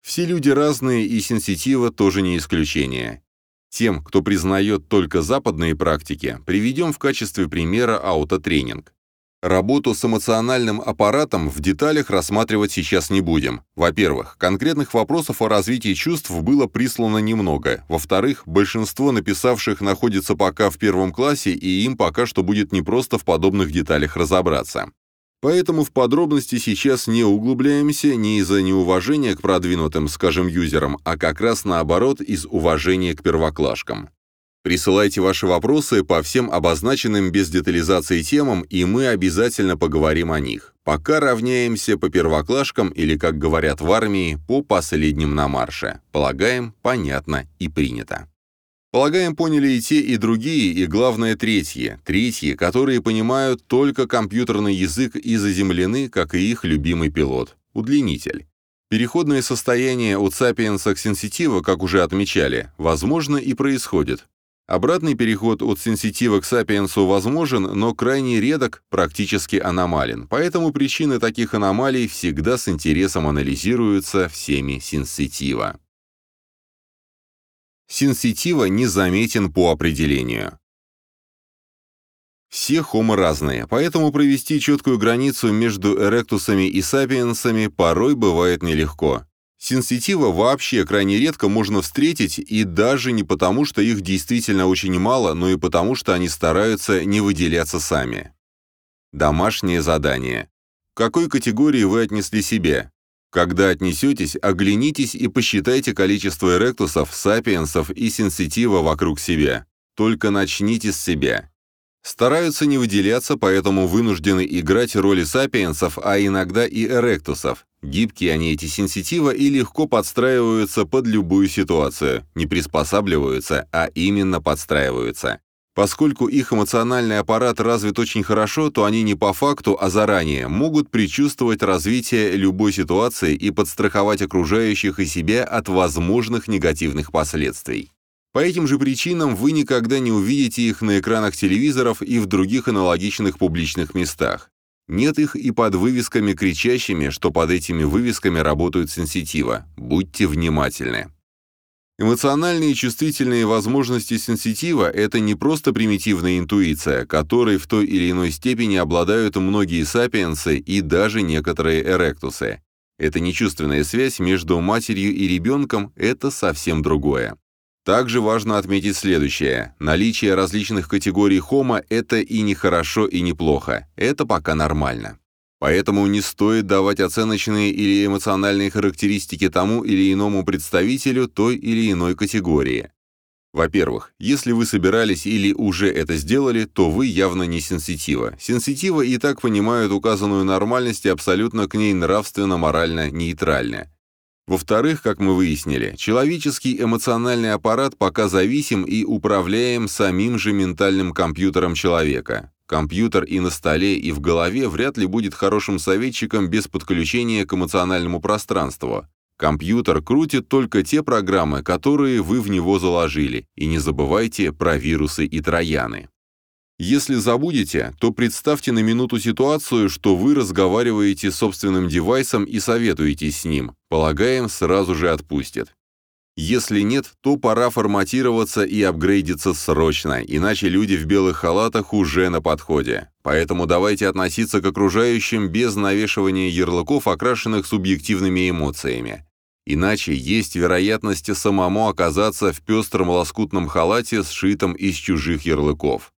Все люди разные и сенситива тоже не исключение. Тем, кто признает только западные практики, приведем в качестве примера аутотренинг. Работу с эмоциональным аппаратом в деталях рассматривать сейчас не будем. Во-первых, конкретных вопросов о развитии чувств было прислано немного. Во-вторых, большинство написавших находится пока в первом классе, и им пока что будет непросто в подобных деталях разобраться. Поэтому в подробности сейчас не углубляемся не из-за неуважения к продвинутым, скажем, юзерам, а как раз наоборот из уважения к первоклашкам. Присылайте ваши вопросы по всем обозначенным без детализации темам, и мы обязательно поговорим о них. Пока равняемся по первоклашкам или, как говорят в армии, по последним на марше. Полагаем, понятно и принято. Полагаем, поняли и те, и другие, и главное, третьи. Третьи, которые понимают только компьютерный язык и заземлены, как и их любимый пилот – удлинитель. Переходное состояние от сапиенса к сенситива, как уже отмечали, возможно и происходит, Обратный переход от сенситива к сапиенсу возможен, но крайне редок, практически аномален, поэтому причины таких аномалий всегда с интересом анализируются всеми сенситива. Сенситива не заметен по определению. Все хомы разные, поэтому провести четкую границу между эректусами и сапиенсами порой бывает нелегко. Сенситива вообще крайне редко можно встретить, и даже не потому, что их действительно очень мало, но и потому, что они стараются не выделяться сами. Домашнее задание. К какой категории вы отнесли себя? Когда отнесетесь, оглянитесь и посчитайте количество эректусов, сапиенсов и сенситива вокруг себя. Только начните с себя. Стараются не выделяться, поэтому вынуждены играть роли сапиенсов, а иногда и эректусов. Гибкие они эти сенситива и легко подстраиваются под любую ситуацию, не приспосабливаются, а именно подстраиваются. Поскольку их эмоциональный аппарат развит очень хорошо, то они не по факту, а заранее могут предчувствовать развитие любой ситуации и подстраховать окружающих и себя от возможных негативных последствий. По этим же причинам вы никогда не увидите их на экранах телевизоров и в других аналогичных публичных местах. Нет их и под вывесками кричащими, что под этими вывесками работают сенситива. Будьте внимательны. Эмоциональные и чувствительные возможности сенситива – это не просто примитивная интуиция, которой в той или иной степени обладают многие сапиенсы и даже некоторые эректусы. Это не чувственная связь между матерью и ребенком, это совсем другое. Также важно отметить следующее. Наличие различных категорий хома – это и не хорошо, и не плохо. Это пока нормально. Поэтому не стоит давать оценочные или эмоциональные характеристики тому или иному представителю той или иной категории. Во-первых, если вы собирались или уже это сделали, то вы явно не сенситива. Сенситива и так понимают указанную нормальность и абсолютно к ней нравственно-морально нейтральны. Во-вторых, как мы выяснили, человеческий эмоциональный аппарат пока зависим и управляем самим же ментальным компьютером человека. Компьютер и на столе, и в голове вряд ли будет хорошим советчиком без подключения к эмоциональному пространству. Компьютер крутит только те программы, которые вы в него заложили, и не забывайте про вирусы и трояны. Если забудете, то представьте на минуту ситуацию, что вы разговариваете с собственным девайсом и советуетесь с ним. Полагаем, сразу же отпустит. Если нет, то пора форматироваться и апгрейдиться срочно, иначе люди в белых халатах уже на подходе. Поэтому давайте относиться к окружающим без навешивания ярлыков, окрашенных субъективными эмоциями. Иначе есть вероятность самому оказаться в пестром лоскутном халате, сшитом из чужих ярлыков.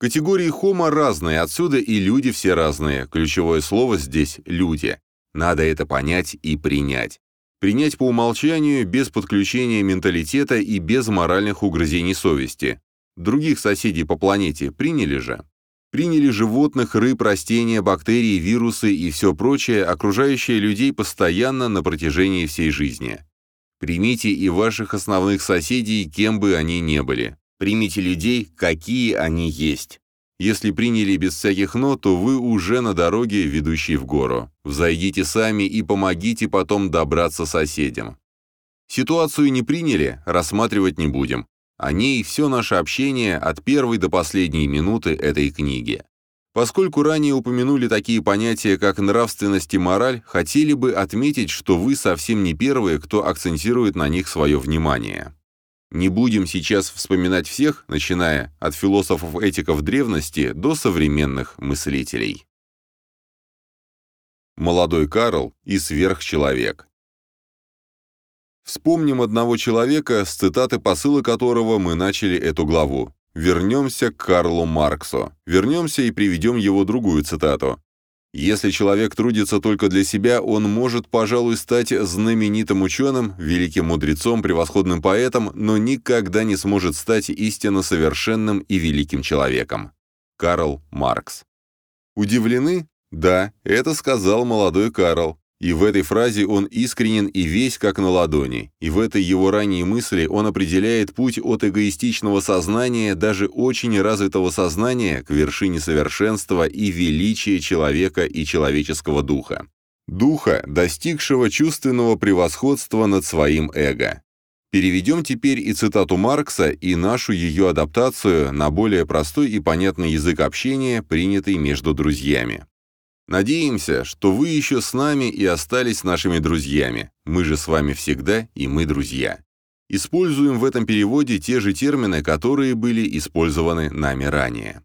Категории хома разные, отсюда и люди все разные. Ключевое слово здесь «люди». Надо это понять и принять. Принять по умолчанию, без подключения менталитета и без моральных угрызений совести. Других соседей по планете приняли же. Приняли животных, рыб, растения, бактерии, вирусы и все прочее, окружающее людей постоянно на протяжении всей жизни. Примите и ваших основных соседей, кем бы они ни были. Примите людей, какие они есть. Если приняли без всяких «но», то вы уже на дороге, ведущей в гору. Взойдите сами и помогите потом добраться соседям. Ситуацию не приняли, рассматривать не будем. О ней все наше общение от первой до последней минуты этой книги. Поскольку ранее упомянули такие понятия, как нравственность и мораль, хотели бы отметить, что вы совсем не первые, кто акцентирует на них свое внимание. Не будем сейчас вспоминать всех, начиная от философов-этиков древности до современных мыслителей. Молодой Карл и сверхчеловек. Вспомним одного человека, с цитаты посыла которого мы начали эту главу. Вернемся к Карлу Марксу. Вернемся и приведем его другую цитату. Если человек трудится только для себя, он может, пожалуй, стать знаменитым ученым, великим мудрецом, превосходным поэтом, но никогда не сможет стать истинно совершенным и великим человеком. Карл Маркс. Удивлены? Да, это сказал молодой Карл. И в этой фразе он искренен и весь как на ладони, и в этой его ранней мысли он определяет путь от эгоистичного сознания, даже очень развитого сознания, к вершине совершенства и величия человека и человеческого духа. Духа, достигшего чувственного превосходства над своим эго. Переведем теперь и цитату Маркса, и нашу ее адаптацию на более простой и понятный язык общения, принятый между друзьями. Надеемся, что вы еще с нами и остались нашими друзьями. Мы же с вами всегда, и мы друзья. Используем в этом переводе те же термины, которые были использованы нами ранее.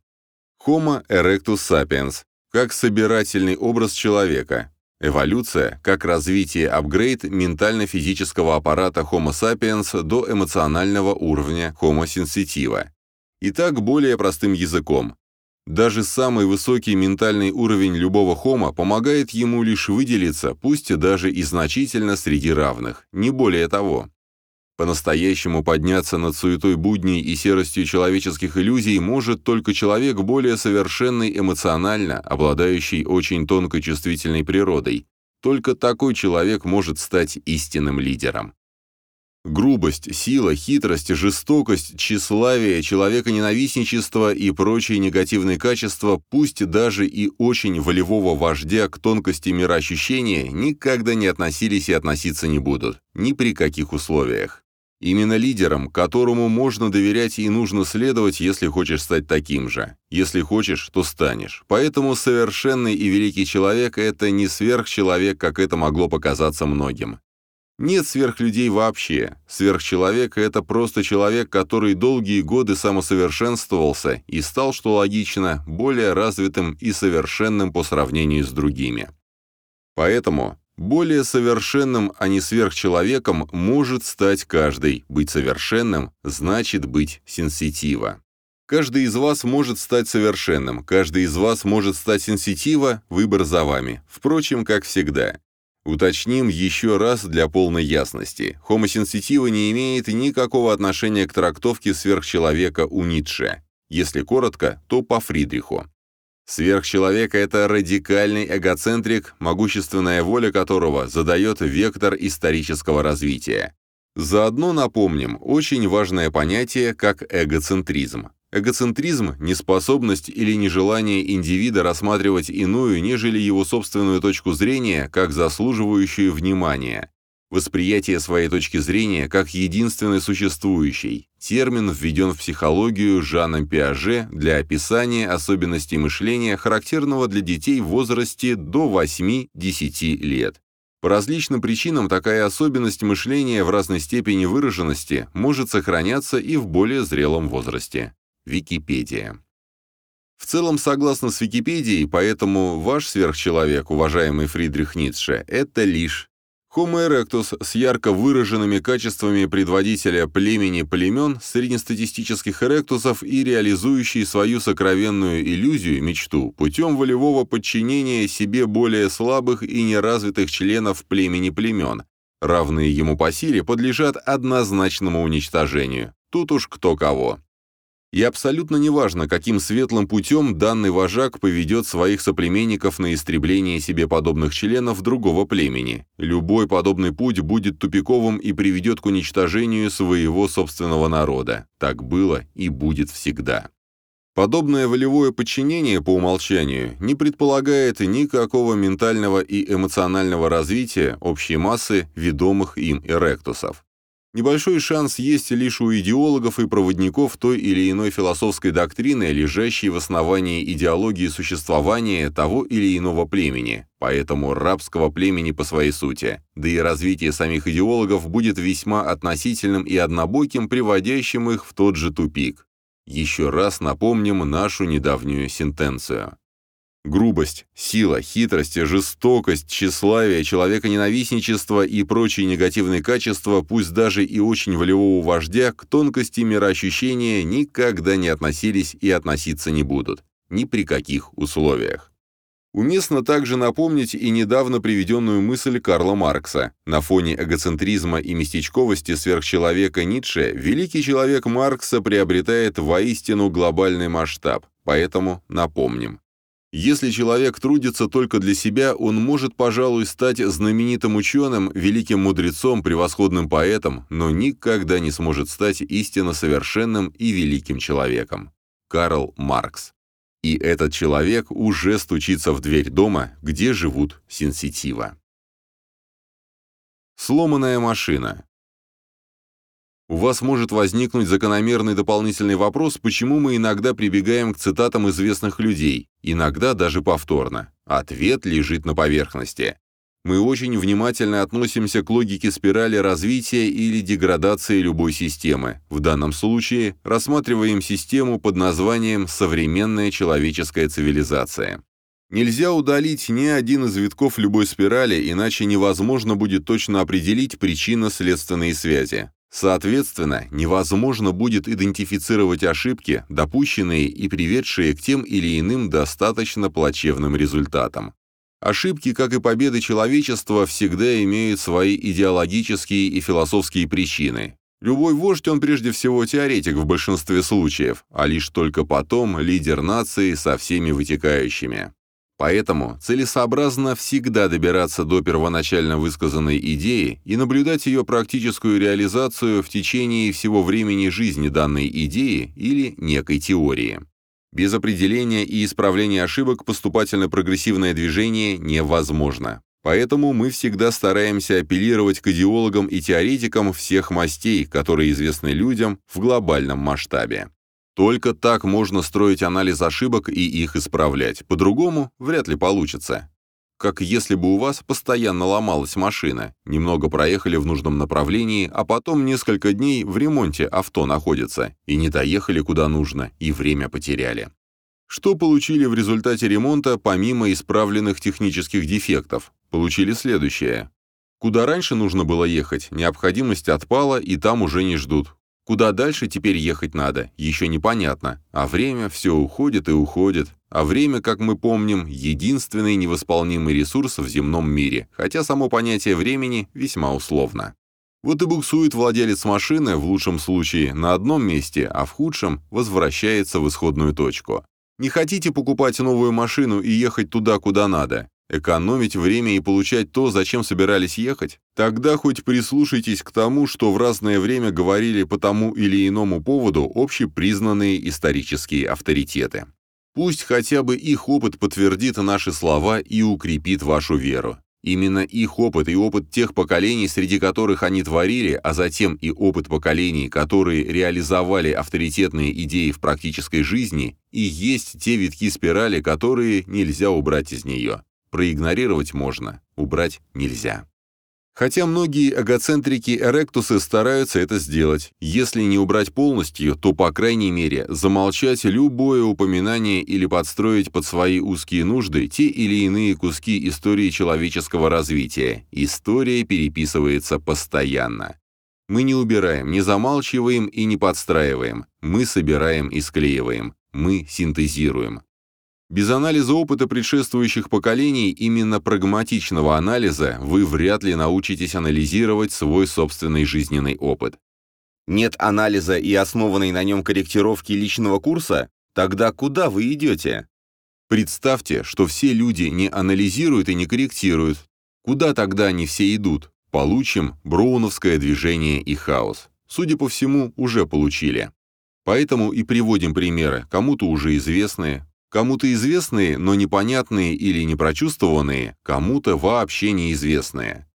Homo erectus sapiens – как собирательный образ человека. Эволюция – как развитие апгрейд ментально-физического аппарата Homo sapiens до эмоционального уровня Homo sensitiva. Итак, более простым языком. Даже самый высокий ментальный уровень любого хома помогает ему лишь выделиться, пусть даже и значительно среди равных, не более того. По-настоящему подняться над суетой будней и серостью человеческих иллюзий может только человек более совершенный эмоционально, обладающий очень тонкой чувствительной природой. Только такой человек может стать истинным лидером. Грубость, сила, хитрость, жестокость, тщеславие, человеконенавистничество и прочие негативные качества, пусть даже и очень волевого вождя к тонкости мироощущения, никогда не относились и относиться не будут, ни при каких условиях. Именно лидером, которому можно доверять и нужно следовать, если хочешь стать таким же. Если хочешь, то станешь. Поэтому совершенный и великий человек – это не сверхчеловек, как это могло показаться многим. Нет сверхлюдей вообще. Сверхчеловек – это просто человек, который долгие годы самосовершенствовался и стал, что логично, более развитым и совершенным по сравнению с другими. Поэтому более совершенным, а не сверхчеловеком, может стать каждый. Быть совершенным значит быть сенситива. Каждый из вас может стать совершенным, каждый из вас может стать сенситива, выбор за вами. Впрочем, как всегда. Уточним еще раз для полной ясности. Хомосенситива не имеет никакого отношения к трактовке сверхчеловека у Ницше. Если коротко, то по Фридриху. Сверхчеловек — это радикальный эгоцентрик, могущественная воля которого задает вектор исторического развития. Заодно напомним очень важное понятие, как эгоцентризм. Эгоцентризм – неспособность или нежелание индивида рассматривать иную, нежели его собственную точку зрения, как заслуживающую внимания. Восприятие своей точки зрения как единственной существующей. Термин введен в психологию Жаном Пиаже для описания особенностей мышления, характерного для детей в возрасте до 8-10 лет. По различным причинам такая особенность мышления в разной степени выраженности может сохраняться и в более зрелом возрасте. Википедия. В целом согласно с Википедией, поэтому ваш сверхчеловек, уважаемый Фридрих Ницше, это лишь Homo erectus с ярко выраженными качествами предводителя племени племен, среднестатистических эректусов и реализующий свою сокровенную иллюзию, мечту, путем волевого подчинения себе более слабых и неразвитых членов племени племен, равные ему по силе, подлежат однозначному уничтожению. Тут уж кто кого. И абсолютно неважно, каким светлым путем данный вожак поведет своих соплеменников на истребление себе подобных членов другого племени. Любой подобный путь будет тупиковым и приведет к уничтожению своего собственного народа. Так было и будет всегда. Подобное волевое подчинение по умолчанию не предполагает никакого ментального и эмоционального развития общей массы ведомых им эректусов. Небольшой шанс есть лишь у идеологов и проводников той или иной философской доктрины, лежащей в основании идеологии существования того или иного племени, поэтому рабского племени по своей сути, да и развитие самих идеологов будет весьма относительным и однобоким, приводящим их в тот же тупик. Еще раз напомним нашу недавнюю сентенцию. Грубость, сила, хитрость, жестокость, тщеславие, человеконенавистничество и прочие негативные качества, пусть даже и очень волевого вождя, к тонкости мироощущения никогда не относились и относиться не будут. Ни при каких условиях. Уместно также напомнить и недавно приведенную мысль Карла Маркса. На фоне эгоцентризма и местечковости сверхчеловека Ницше великий человек Маркса приобретает воистину глобальный масштаб. Поэтому напомним. Если человек трудится только для себя, он может, пожалуй, стать знаменитым ученым, великим мудрецом, превосходным поэтом, но никогда не сможет стать истинно совершенным и великим человеком. Карл Маркс. И этот человек уже стучится в дверь дома, где живут сенситива. Сломанная машина. У вас может возникнуть закономерный дополнительный вопрос, почему мы иногда прибегаем к цитатам известных людей, иногда даже повторно. Ответ лежит на поверхности. Мы очень внимательно относимся к логике спирали развития или деградации любой системы. В данном случае рассматриваем систему под названием «современная человеческая цивилизация». Нельзя удалить ни один из витков любой спирали, иначе невозможно будет точно определить причинно-следственные связи. Соответственно, невозможно будет идентифицировать ошибки, допущенные и приведшие к тем или иным достаточно плачевным результатам. Ошибки, как и победы человечества, всегда имеют свои идеологические и философские причины. Любой вождь, он прежде всего теоретик в большинстве случаев, а лишь только потом лидер нации со всеми вытекающими. Поэтому целесообразно всегда добираться до первоначально высказанной идеи и наблюдать ее практическую реализацию в течение всего времени жизни данной идеи или некой теории. Без определения и исправления ошибок поступательно-прогрессивное движение невозможно. Поэтому мы всегда стараемся апеллировать к идеологам и теоретикам всех мастей, которые известны людям в глобальном масштабе. Только так можно строить анализ ошибок и их исправлять. По-другому вряд ли получится. Как если бы у вас постоянно ломалась машина, немного проехали в нужном направлении, а потом несколько дней в ремонте авто находится, и не доехали куда нужно, и время потеряли. Что получили в результате ремонта, помимо исправленных технических дефектов? Получили следующее. Куда раньше нужно было ехать, необходимость отпала, и там уже не ждут. Куда дальше теперь ехать надо, еще непонятно, а время все уходит и уходит. А время, как мы помним, единственный невосполнимый ресурс в земном мире, хотя само понятие времени весьма условно. Вот и буксует владелец машины, в лучшем случае, на одном месте, а в худшем возвращается в исходную точку. Не хотите покупать новую машину и ехать туда, куда надо? Экономить время и получать то, зачем собирались ехать? Тогда хоть прислушайтесь к тому, что в разное время говорили по тому или иному поводу общепризнанные исторические авторитеты. Пусть хотя бы их опыт подтвердит наши слова и укрепит вашу веру. Именно их опыт и опыт тех поколений, среди которых они творили, а затем и опыт поколений, которые реализовали авторитетные идеи в практической жизни, и есть те витки спирали, которые нельзя убрать из нее. Проигнорировать можно, убрать нельзя. Хотя многие эгоцентрики Эректусы стараются это сделать. Если не убрать полностью, то, по крайней мере, замолчать любое упоминание или подстроить под свои узкие нужды те или иные куски истории человеческого развития. История переписывается постоянно. Мы не убираем, не замалчиваем и не подстраиваем. Мы собираем и склеиваем. Мы синтезируем. Без анализа опыта предшествующих поколений, именно прагматичного анализа, вы вряд ли научитесь анализировать свой собственный жизненный опыт. Нет анализа и основанной на нем корректировки личного курса? Тогда куда вы идете? Представьте, что все люди не анализируют и не корректируют. Куда тогда они все идут? Получим броуновское движение и хаос. Судя по всему, уже получили. Поэтому и приводим примеры, кому-то уже известные, Кому-то известные, но непонятные или непрочувствованные, кому-то вообще неизвестные.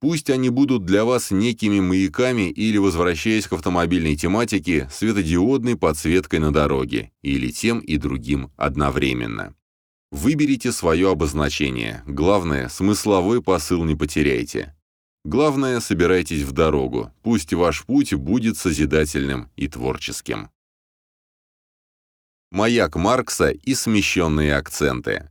Пусть они будут для вас некими маяками или, возвращаясь к автомобильной тематике, светодиодной подсветкой на дороге, или тем и другим одновременно. Выберите свое обозначение. Главное, смысловой посыл не потеряйте. Главное, собирайтесь в дорогу. Пусть ваш путь будет созидательным и творческим. Маяк Маркса и смещенные акценты.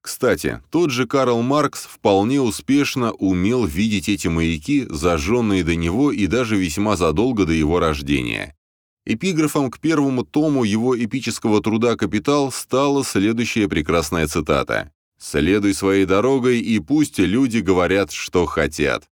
Кстати, тот же Карл Маркс вполне успешно умел видеть эти маяки, зажженные до него и даже весьма задолго до его рождения. Эпиграфом к первому тому его эпического труда «Капитал» стала следующая прекрасная цитата. «Следуй своей дорогой, и пусть люди говорят, что хотят».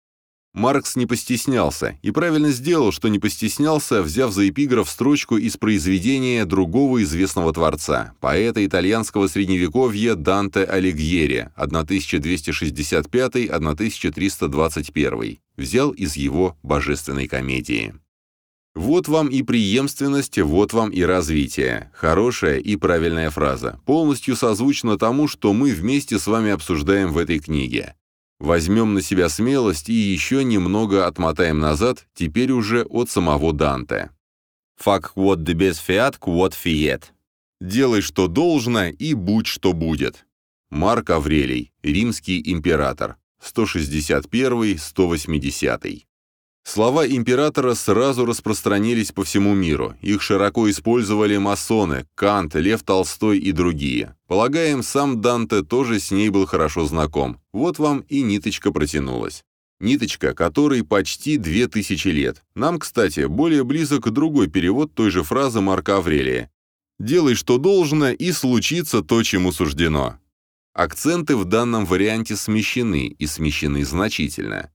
Маркс не постеснялся, и правильно сделал, что не постеснялся, взяв за эпиграф строчку из произведения другого известного творца, поэта итальянского средневековья Данте Алигьери, 1265-1321, взял из его «Божественной комедии». Вот вам и преемственность, вот вам и развитие. Хорошая и правильная фраза, полностью созвучна тому, что мы вместе с вами обсуждаем в этой книге. Возьмем на себя смелость и еще немного отмотаем назад, теперь уже от самого Данте. «Фак quod debes fiat, quod fiet». «Делай, что должно, и будь, что будет». Марк Аврелий, римский император, 161-180. Слова императора сразу распространились по всему миру. Их широко использовали масоны, Кант, Лев Толстой и другие. Полагаем, сам Данте тоже с ней был хорошо знаком. Вот вам и ниточка протянулась. Ниточка, которой почти две тысячи лет. Нам, кстати, более близок другой перевод той же фразы Марка Аврелия. «Делай, что должно, и случится то, чему суждено». Акценты в данном варианте смещены, и смещены значительно.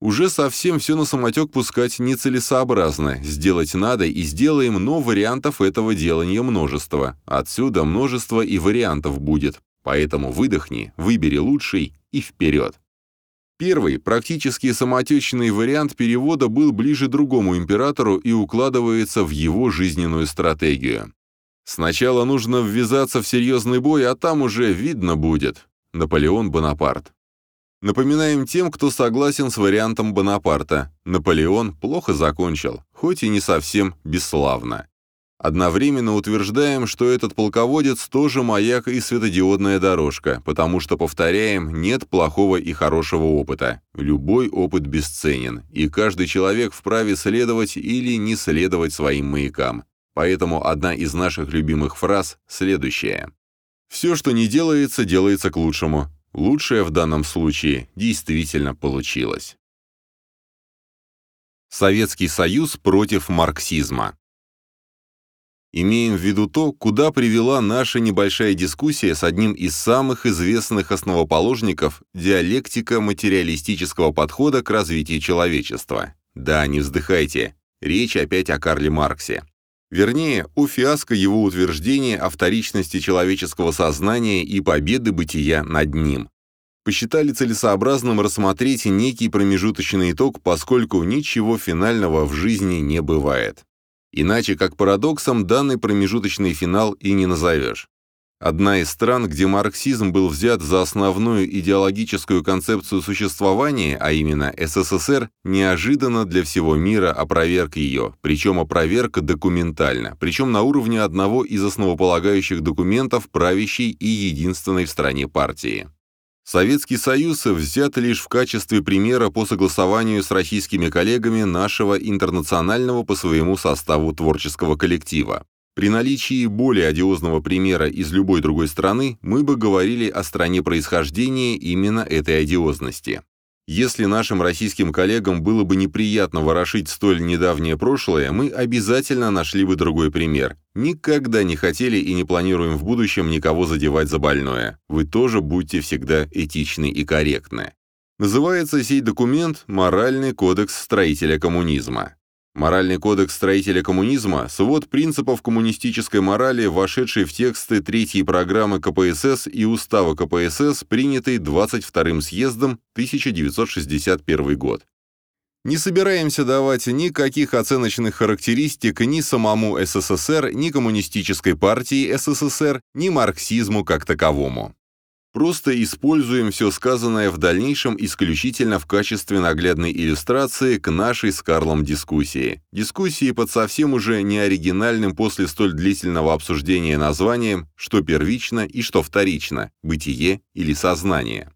Уже совсем все на самотек пускать нецелесообразно. Сделать надо и сделаем, но вариантов этого делания множество. Отсюда множество и вариантов будет. Поэтому выдохни, выбери лучший и вперед. Первый, практически самоотечный вариант перевода был ближе другому императору и укладывается в его жизненную стратегию. Сначала нужно ввязаться в серьезный бой, а там уже видно будет. Наполеон Бонапарт. Напоминаем тем, кто согласен с вариантом Бонапарта. Наполеон плохо закончил, хоть и не совсем бесславно. Одновременно утверждаем, что этот полководец тоже маяк и светодиодная дорожка, потому что, повторяем, нет плохого и хорошего опыта. Любой опыт бесценен, и каждый человек вправе следовать или не следовать своим маякам. Поэтому одна из наших любимых фраз следующая. «Все, что не делается, делается к лучшему. Лучшее в данном случае действительно получилось». Советский Союз против марксизма Имеем в виду то, куда привела наша небольшая дискуссия с одним из самых известных основоположников диалектика материалистического подхода к развитию человечества. Да, не вздыхайте, речь опять о Карле Марксе. Вернее, о фиаско его утверждения о вторичности человеческого сознания и победы бытия над ним. Посчитали целесообразным рассмотреть некий промежуточный итог, поскольку ничего финального в жизни не бывает. Иначе как парадоксом данный промежуточный финал и не назовешь. Одна из стран, где марксизм был взят за основную идеологическую концепцию существования, а именно СССР, неожиданно для всего мира опроверг ее, причем опроверг документально, причем на уровне одного из основополагающих документов правящей и единственной в стране партии. Советский Союз взят лишь в качестве примера по согласованию с российскими коллегами нашего интернационального по своему составу творческого коллектива. При наличии более одиозного примера из любой другой страны мы бы говорили о стране происхождения именно этой одиозности. Если нашим российским коллегам было бы неприятно ворошить столь недавнее прошлое, мы обязательно нашли бы другой пример. Никогда не хотели и не планируем в будущем никого задевать за больное. Вы тоже будьте всегда этичны и корректны. Называется сей документ «Моральный кодекс строителя коммунизма». Моральный кодекс строителя коммунизма – свод принципов коммунистической морали, вошедший в тексты третьей программы КПСС и Устава КПСС, принятый 22-м съездом 1961 год. Не собираемся давать никаких оценочных характеристик ни самому СССР, ни коммунистической партии СССР, ни марксизму как таковому. Просто используем все сказанное в дальнейшем исключительно в качестве наглядной иллюстрации к нашей с Карлом дискуссии. Дискуссии под совсем уже неоригинальным после столь длительного обсуждения названием «Что первично и что вторично – бытие или сознание».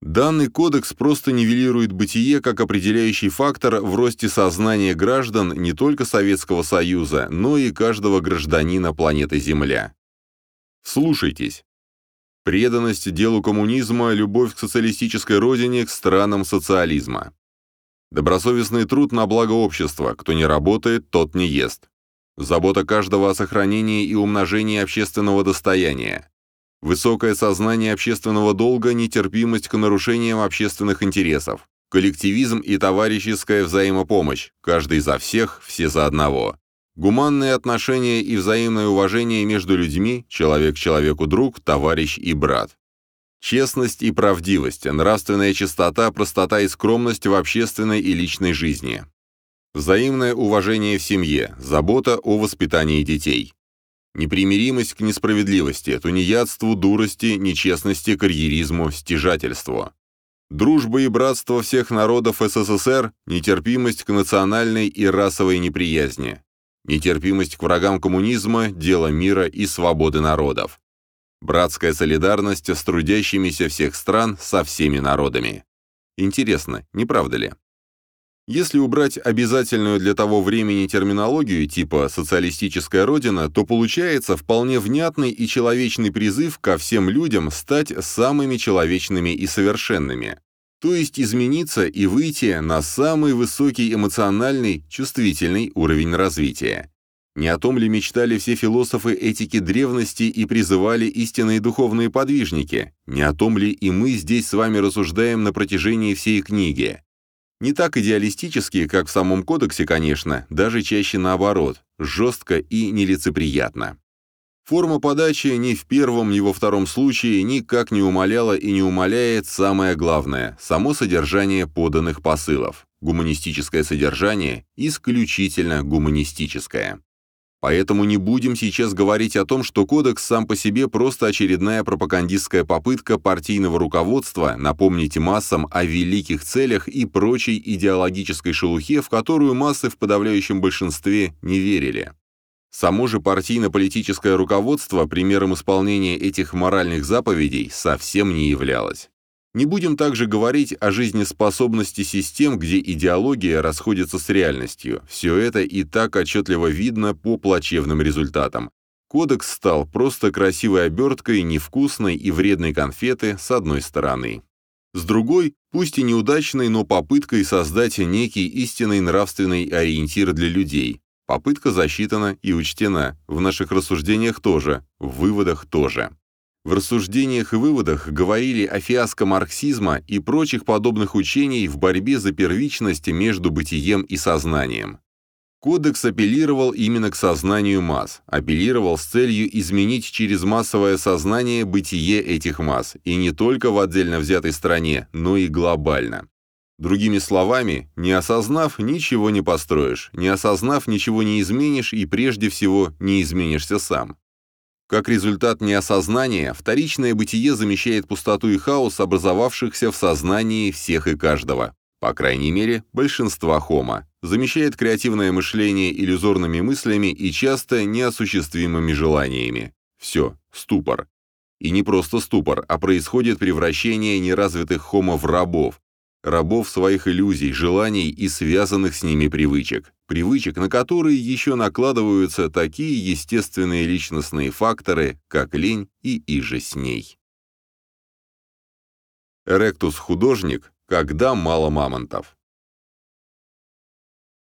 Данный кодекс просто нивелирует бытие как определяющий фактор в росте сознания граждан не только Советского Союза, но и каждого гражданина планеты Земля. Слушайтесь. Преданность делу коммунизма, любовь к социалистической родине, к странам социализма. Добросовестный труд на благо общества, кто не работает, тот не ест. Забота каждого о сохранении и умножении общественного достояния. Высокое сознание общественного долга, нетерпимость к нарушениям общественных интересов. Коллективизм и товарищеская взаимопомощь, каждый за всех, все за одного. Гуманные отношения и взаимное уважение между людьми, человек человеку друг, товарищ и брат. Честность и правдивость, нравственная чистота, простота и скромность в общественной и личной жизни. Взаимное уважение в семье, забота о воспитании детей. Непримиримость к несправедливости, тунеядству, дурости, нечестности, карьеризму, стяжательству. Дружба и братство всех народов СССР, нетерпимость к национальной и расовой неприязни. Нетерпимость к врагам коммунизма – дело мира и свободы народов. Братская солидарность с трудящимися всех стран со всеми народами. Интересно, не правда ли? Если убрать обязательную для того времени терминологию типа «социалистическая родина», то получается вполне внятный и человечный призыв ко всем людям стать самыми человечными и совершенными то есть измениться и выйти на самый высокий эмоциональный, чувствительный уровень развития. Не о том ли мечтали все философы этики древности и призывали истинные духовные подвижники? Не о том ли и мы здесь с вами рассуждаем на протяжении всей книги? Не так идеалистически, как в самом кодексе, конечно, даже чаще наоборот, жестко и нелицеприятно. Форма подачи ни в первом, ни во втором случае никак не умаляла и не умаляет самое главное – само содержание поданных посылов. Гуманистическое содержание исключительно гуманистическое. Поэтому не будем сейчас говорить о том, что кодекс сам по себе просто очередная пропагандистская попытка партийного руководства напомнить массам о великих целях и прочей идеологической шелухе, в которую массы в подавляющем большинстве не верили. Само же партийно-политическое руководство примером исполнения этих моральных заповедей совсем не являлось. Не будем также говорить о жизнеспособности систем, где идеология расходится с реальностью. Все это и так отчетливо видно по плачевным результатам. Кодекс стал просто красивой оберткой невкусной и вредной конфеты с одной стороны. С другой, пусть и неудачной, но попыткой создать некий истинный нравственный ориентир для людей. Попытка засчитана и учтена, в наших рассуждениях тоже, в выводах тоже. В рассуждениях и выводах говорили о фиаско марксизма и прочих подобных учений в борьбе за первичность между бытием и сознанием. Кодекс апеллировал именно к сознанию масс, апеллировал с целью изменить через массовое сознание бытие этих масс, и не только в отдельно взятой стране, но и глобально. Другими словами, не осознав, ничего не построишь, не осознав, ничего не изменишь и прежде всего не изменишься сам. Как результат неосознания, вторичное бытие замещает пустоту и хаос, образовавшихся в сознании всех и каждого, по крайней мере, большинства хома, замещает креативное мышление иллюзорными мыслями и часто неосуществимыми желаниями. Все, ступор. И не просто ступор, а происходит превращение неразвитых хома в рабов, рабов своих иллюзий, желаний и связанных с ними привычек, привычек, на которые еще накладываются такие естественные личностные факторы, как лень и иже с ней. Эректус-художник, когда мало мамонтов.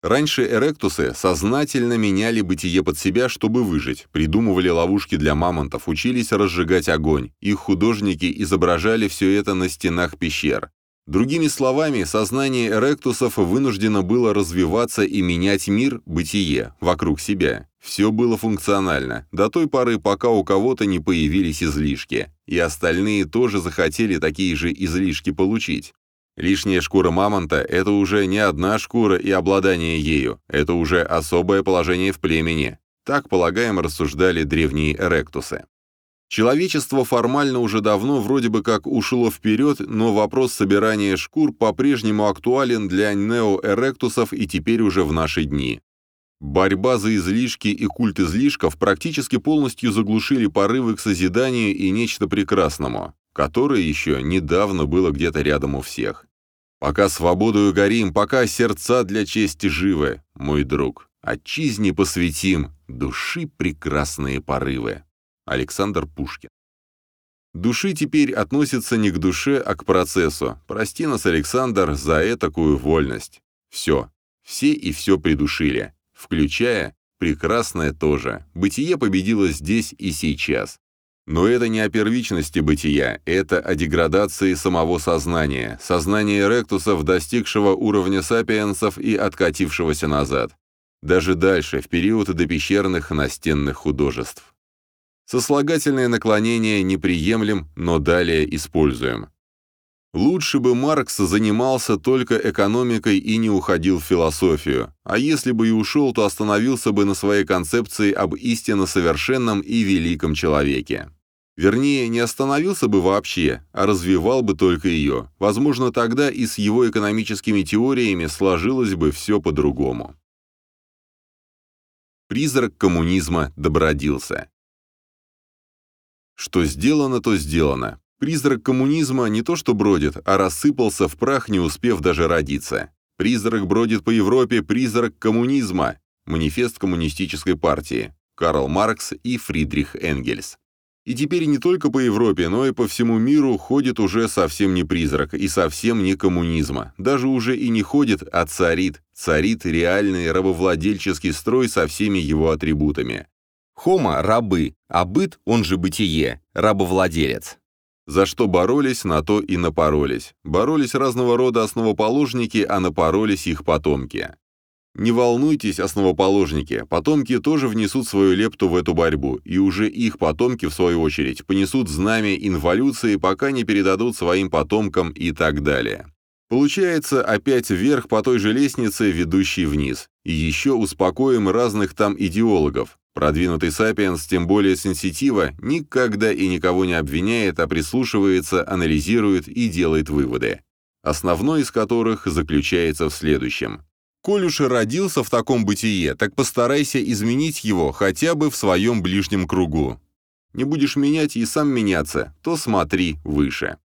Раньше эректусы сознательно меняли бытие под себя, чтобы выжить, придумывали ловушки для мамонтов, учились разжигать огонь. Их художники изображали все это на стенах пещер. Другими словами, сознание эректусов вынуждено было развиваться и менять мир, бытие, вокруг себя. Все было функционально, до той поры, пока у кого-то не появились излишки, и остальные тоже захотели такие же излишки получить. Лишняя шкура мамонта – это уже не одна шкура и обладание ею, это уже особое положение в племени. Так, полагаем, рассуждали древние эректусы. Человечество формально уже давно вроде бы как ушло вперед, но вопрос собирания шкур по-прежнему актуален для неоэректусов и теперь уже в наши дни. Борьба за излишки и культ излишков практически полностью заглушили порывы к созиданию и нечто прекрасному, которое еще недавно было где-то рядом у всех. Пока свободою горим, пока сердца для чести живы, мой друг, отчизне посвятим души прекрасные порывы. Александр Пушкин. Души теперь относятся не к душе, а к процессу. Прости нас, Александр, за этакую вольность. Все. Все и все придушили. Включая прекрасное тоже. Бытие победило здесь и сейчас. Но это не о первичности бытия, это о деградации самого сознания, сознания ректусов, достигшего уровня сапиенсов и откатившегося назад. Даже дальше, в период допещерных настенных художеств. Сослагательное наклонение не приемлем, но далее используем. Лучше бы Маркс занимался только экономикой и не уходил в философию, а если бы и ушел, то остановился бы на своей концепции об истинно совершенном и великом человеке. Вернее, не остановился бы вообще, а развивал бы только ее. Возможно, тогда и с его экономическими теориями сложилось бы все по-другому. Призрак коммунизма добродился. Что сделано, то сделано. Призрак коммунизма не то что бродит, а рассыпался в прах, не успев даже родиться. Призрак бродит по Европе, призрак коммунизма. Манифест коммунистической партии. Карл Маркс и Фридрих Энгельс. И теперь не только по Европе, но и по всему миру ходит уже совсем не призрак и совсем не коммунизма. Даже уже и не ходит, а царит. Царит реальный рабовладельческий строй со всеми его атрибутами. Хома – рабы, а быт, он же бытие, рабовладелец. За что боролись, на то и напоролись. Боролись разного рода основоположники, а напоролись их потомки. Не волнуйтесь, основоположники, потомки тоже внесут свою лепту в эту борьбу, и уже их потомки, в свою очередь, понесут знамя инволюции, пока не передадут своим потомкам и так далее. Получается опять вверх по той же лестнице, ведущей вниз. И еще успокоим разных там идеологов. Продвинутый сапиенс, тем более сенситива, никогда и никого не обвиняет, а прислушивается, анализирует и делает выводы. Основной из которых заключается в следующем. Коль уж родился в таком бытие, так постарайся изменить его хотя бы в своем ближнем кругу. Не будешь менять и сам меняться, то смотри выше.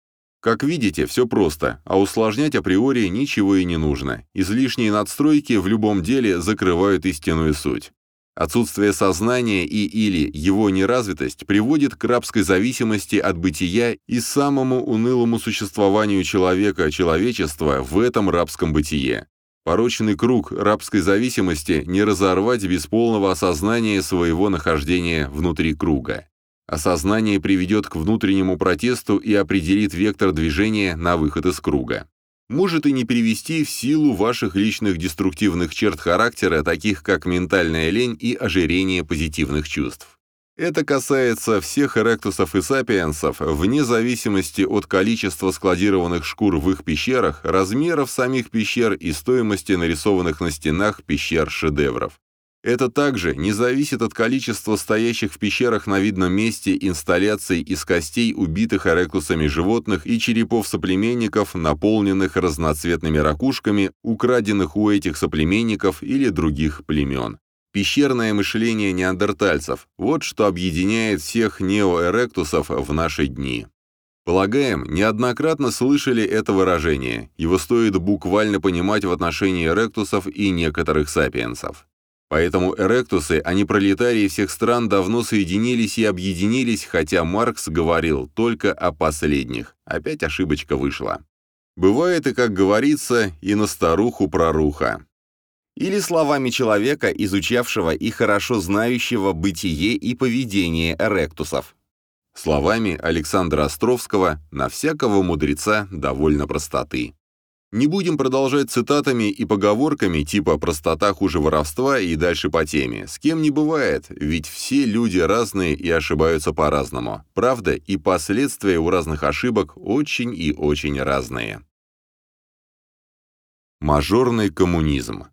Как видите, все просто, а усложнять априори ничего и не нужно. Излишние надстройки в любом деле закрывают истинную суть. Отсутствие сознания и или его неразвитость приводит к рабской зависимости от бытия и самому унылому существованию человека, человечества в этом рабском бытие. Порочный круг рабской зависимости не разорвать без полного осознания своего нахождения внутри круга. Осознание приведет к внутреннему протесту и определит вектор движения на выход из круга может и не привести в силу ваших личных деструктивных черт характера, таких как ментальная лень и ожирение позитивных чувств. Это касается всех эректусов и сапиенсов, вне зависимости от количества складированных шкур в их пещерах, размеров самих пещер и стоимости нарисованных на стенах пещер шедевров. Это также не зависит от количества стоящих в пещерах на видном месте инсталляций из костей убитых эректусами животных и черепов соплеменников, наполненных разноцветными ракушками, украденных у этих соплеменников или других племен. Пещерное мышление неандертальцев – вот что объединяет всех неоэректусов в наши дни. Полагаем, неоднократно слышали это выражение, его стоит буквально понимать в отношении эректусов и некоторых сапиенсов. Поэтому эректусы, а не пролетарии всех стран давно соединились и объединились, хотя Маркс говорил только о последних. Опять ошибочка вышла. Бывает и, как говорится, и на старуху проруха. Или словами человека, изучавшего и хорошо знающего бытие и поведение эректусов. Словами Александра Островского «на всякого мудреца довольно простоты». Не будем продолжать цитатами и поговорками типа «простота хуже воровства» и дальше по теме. С кем не бывает, ведь все люди разные и ошибаются по-разному. Правда, и последствия у разных ошибок очень и очень разные. Мажорный коммунизм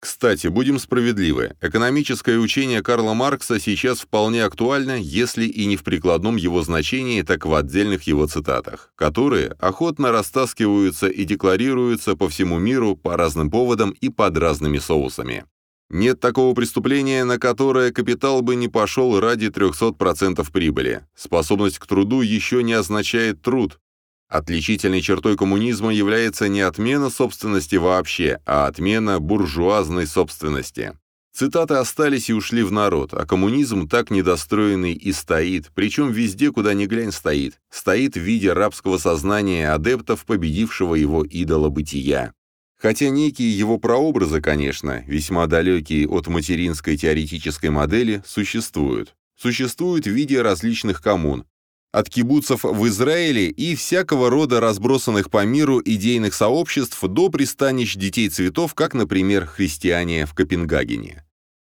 кстати, будем справедливы, экономическое учение Карла Маркса сейчас вполне актуально, если и не в прикладном его значении, так в отдельных его цитатах, которые охотно растаскиваются и декларируются по всему миру по разным поводам и под разными соусами. Нет такого преступления, на которое капитал бы не пошел ради 300% прибыли. Способность к труду еще не означает труд, Отличительной чертой коммунизма является не отмена собственности вообще, а отмена буржуазной собственности. Цитаты остались и ушли в народ, а коммунизм так недостроенный и стоит, причем везде, куда ни глянь, стоит. Стоит в виде рабского сознания адептов, победившего его идола бытия. Хотя некие его прообразы, конечно, весьма далекие от материнской теоретической модели, существуют. Существуют в виде различных коммун, от кибуцев в Израиле и всякого рода разбросанных по миру идейных сообществ до пристанищ детей цветов, как, например, христиане в Копенгагене.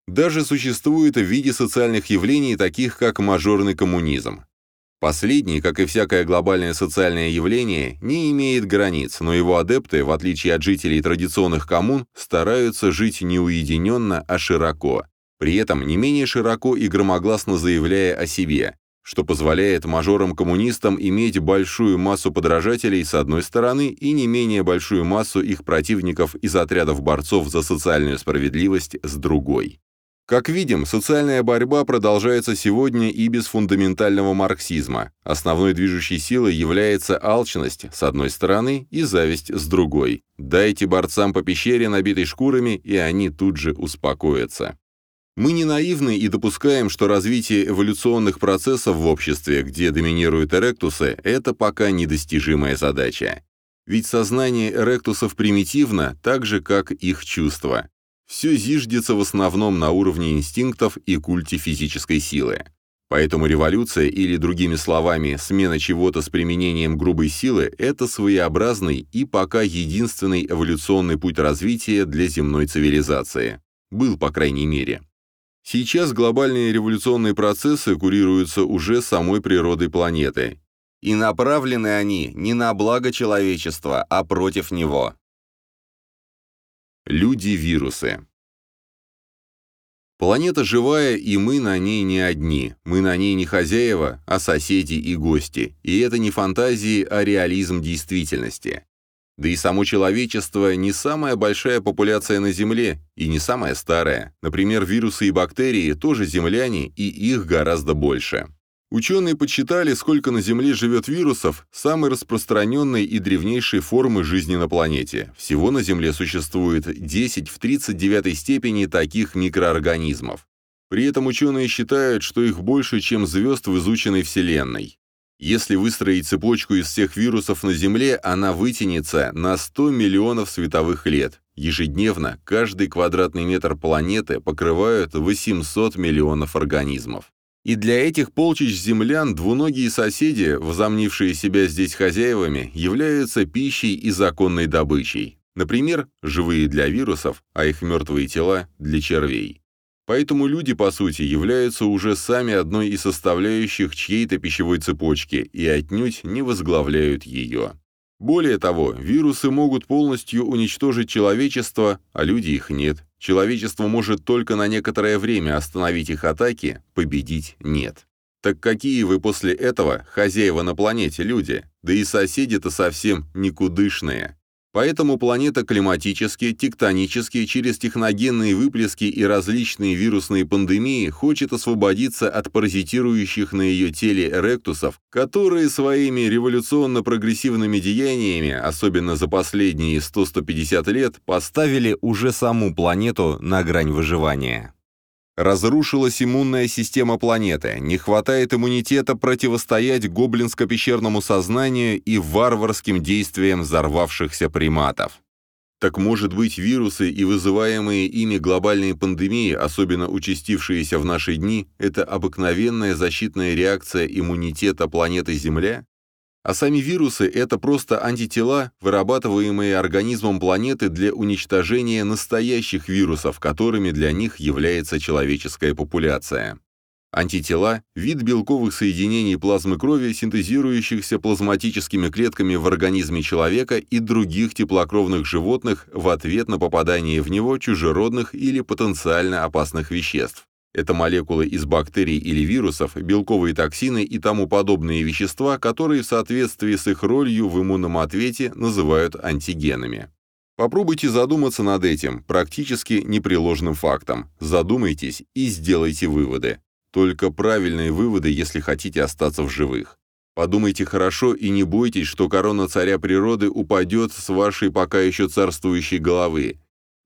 Даже существует в виде социальных явлений, таких как мажорный коммунизм. Последний, как и всякое глобальное социальное явление, не имеет границ, но его адепты, в отличие от жителей традиционных коммун, стараются жить не уединенно, а широко, при этом не менее широко и громогласно заявляя о себе что позволяет мажорам-коммунистам иметь большую массу подражателей с одной стороны и не менее большую массу их противников из отрядов борцов за социальную справедливость с другой. Как видим, социальная борьба продолжается сегодня и без фундаментального марксизма. Основной движущей силой является алчность с одной стороны и зависть с другой. Дайте борцам по пещере, набитой шкурами, и они тут же успокоятся. Мы не наивны и допускаем, что развитие эволюционных процессов в обществе, где доминируют эректусы, это пока недостижимая задача. Ведь сознание эректусов примитивно, так же, как их чувства. Все зиждется в основном на уровне инстинктов и культе физической силы. Поэтому революция, или другими словами, смена чего-то с применением грубой силы, это своеобразный и пока единственный эволюционный путь развития для земной цивилизации. Был, по крайней мере. Сейчас глобальные революционные процессы курируются уже самой природой планеты. И направлены они не на благо человечества, а против него. Люди-вирусы. Планета живая, и мы на ней не одни. Мы на ней не хозяева, а соседи и гости. И это не фантазии, а реализм действительности. Да и само человечество не самая большая популяция на Земле и не самая старая. Например, вирусы и бактерии тоже земляне, и их гораздо больше. Ученые подсчитали, сколько на Земле живет вирусов, самой распространенной и древнейшей формы жизни на планете. Всего на Земле существует 10 в 39 степени таких микроорганизмов. При этом ученые считают, что их больше, чем звезд в изученной Вселенной. Если выстроить цепочку из всех вирусов на Земле, она вытянется на 100 миллионов световых лет. Ежедневно каждый квадратный метр планеты покрывают 800 миллионов организмов. И для этих полчищ землян двуногие соседи, возомнившие себя здесь хозяевами, являются пищей и законной добычей. Например, живые для вирусов, а их мертвые тела – для червей. Поэтому люди, по сути, являются уже сами одной из составляющих чьей-то пищевой цепочки и отнюдь не возглавляют ее. Более того, вирусы могут полностью уничтожить человечество, а люди их нет. Человечество может только на некоторое время остановить их атаки, победить нет. Так какие вы после этого хозяева на планете, люди? Да и соседи-то совсем никудышные. Поэтому планета климатически, тектонически, через техногенные выплески и различные вирусные пандемии хочет освободиться от паразитирующих на ее теле ректусов, которые своими революционно-прогрессивными деяниями, особенно за последние 100-150 лет, поставили уже саму планету на грань выживания. Разрушилась иммунная система планеты, не хватает иммунитета противостоять гоблинско-пещерному сознанию и варварским действиям взорвавшихся приматов. Так может быть, вирусы и вызываемые ими глобальные пандемии, особенно участившиеся в наши дни, это обыкновенная защитная реакция иммунитета планеты Земля? А сами вирусы – это просто антитела, вырабатываемые организмом планеты для уничтожения настоящих вирусов, которыми для них является человеческая популяция. Антитела – вид белковых соединений плазмы крови, синтезирующихся плазматическими клетками в организме человека и других теплокровных животных в ответ на попадание в него чужеродных или потенциально опасных веществ. Это молекулы из бактерий или вирусов, белковые токсины и тому подобные вещества, которые в соответствии с их ролью в иммунном ответе называют антигенами. Попробуйте задуматься над этим, практически непреложным фактом. Задумайтесь и сделайте выводы. Только правильные выводы, если хотите остаться в живых. Подумайте хорошо и не бойтесь, что корона царя природы упадет с вашей пока еще царствующей головы.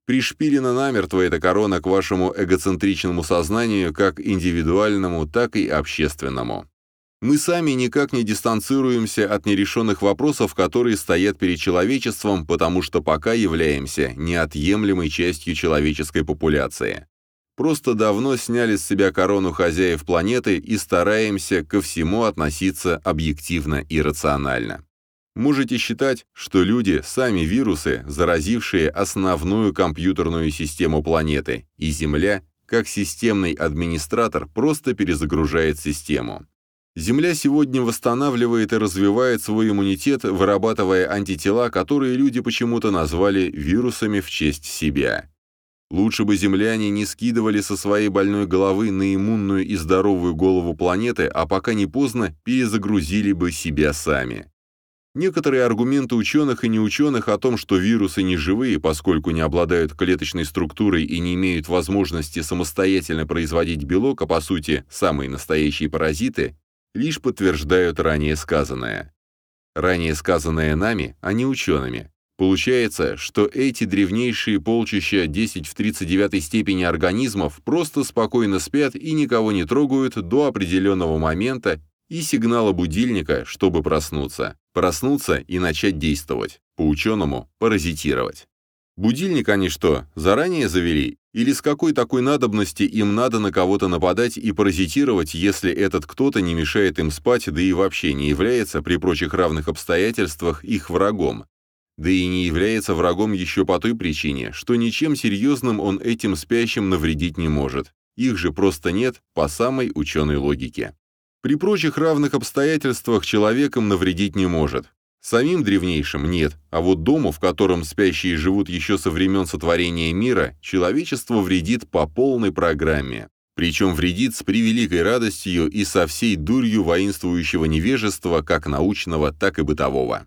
Пришпилена намертво эта корона к вашему эгоцентричному сознанию, как индивидуальному, так и общественному. Мы сами никак не дистанцируемся от нерешенных вопросов, которые стоят перед человечеством, потому что пока являемся неотъемлемой частью человеческой популяции. Просто давно сняли с себя корону хозяев планеты и стараемся ко всему относиться объективно и рационально. Можете считать, что люди – сами вирусы, заразившие основную компьютерную систему планеты, и Земля, как системный администратор, просто перезагружает систему. Земля сегодня восстанавливает и развивает свой иммунитет, вырабатывая антитела, которые люди почему-то назвали вирусами в честь себя. Лучше бы земляне не скидывали со своей больной головы на иммунную и здоровую голову планеты, а пока не поздно перезагрузили бы себя сами. Некоторые аргументы ученых и неученых о том, что вирусы не живые, поскольку не обладают клеточной структурой и не имеют возможности самостоятельно производить белок, а по сути самые настоящие паразиты, лишь подтверждают ранее сказанное. Ранее сказанное нами, а не учеными. Получается, что эти древнейшие полчища 10 в 39 степени организмов просто спокойно спят и никого не трогают до определенного момента и сигнала будильника, чтобы проснуться. Проснуться и начать действовать. По-ученому – паразитировать. Будильник они что, заранее завели? Или с какой такой надобности им надо на кого-то нападать и паразитировать, если этот кто-то не мешает им спать, да и вообще не является при прочих равных обстоятельствах их врагом? Да и не является врагом еще по той причине, что ничем серьезным он этим спящим навредить не может. Их же просто нет по самой ученой логике. При прочих равных обстоятельствах человеком навредить не может. Самим древнейшим нет, а вот дому, в котором спящие живут еще со времен сотворения мира, человечество вредит по полной программе. Причем вредит с превеликой радостью и со всей дурью воинствующего невежества, как научного, так и бытового.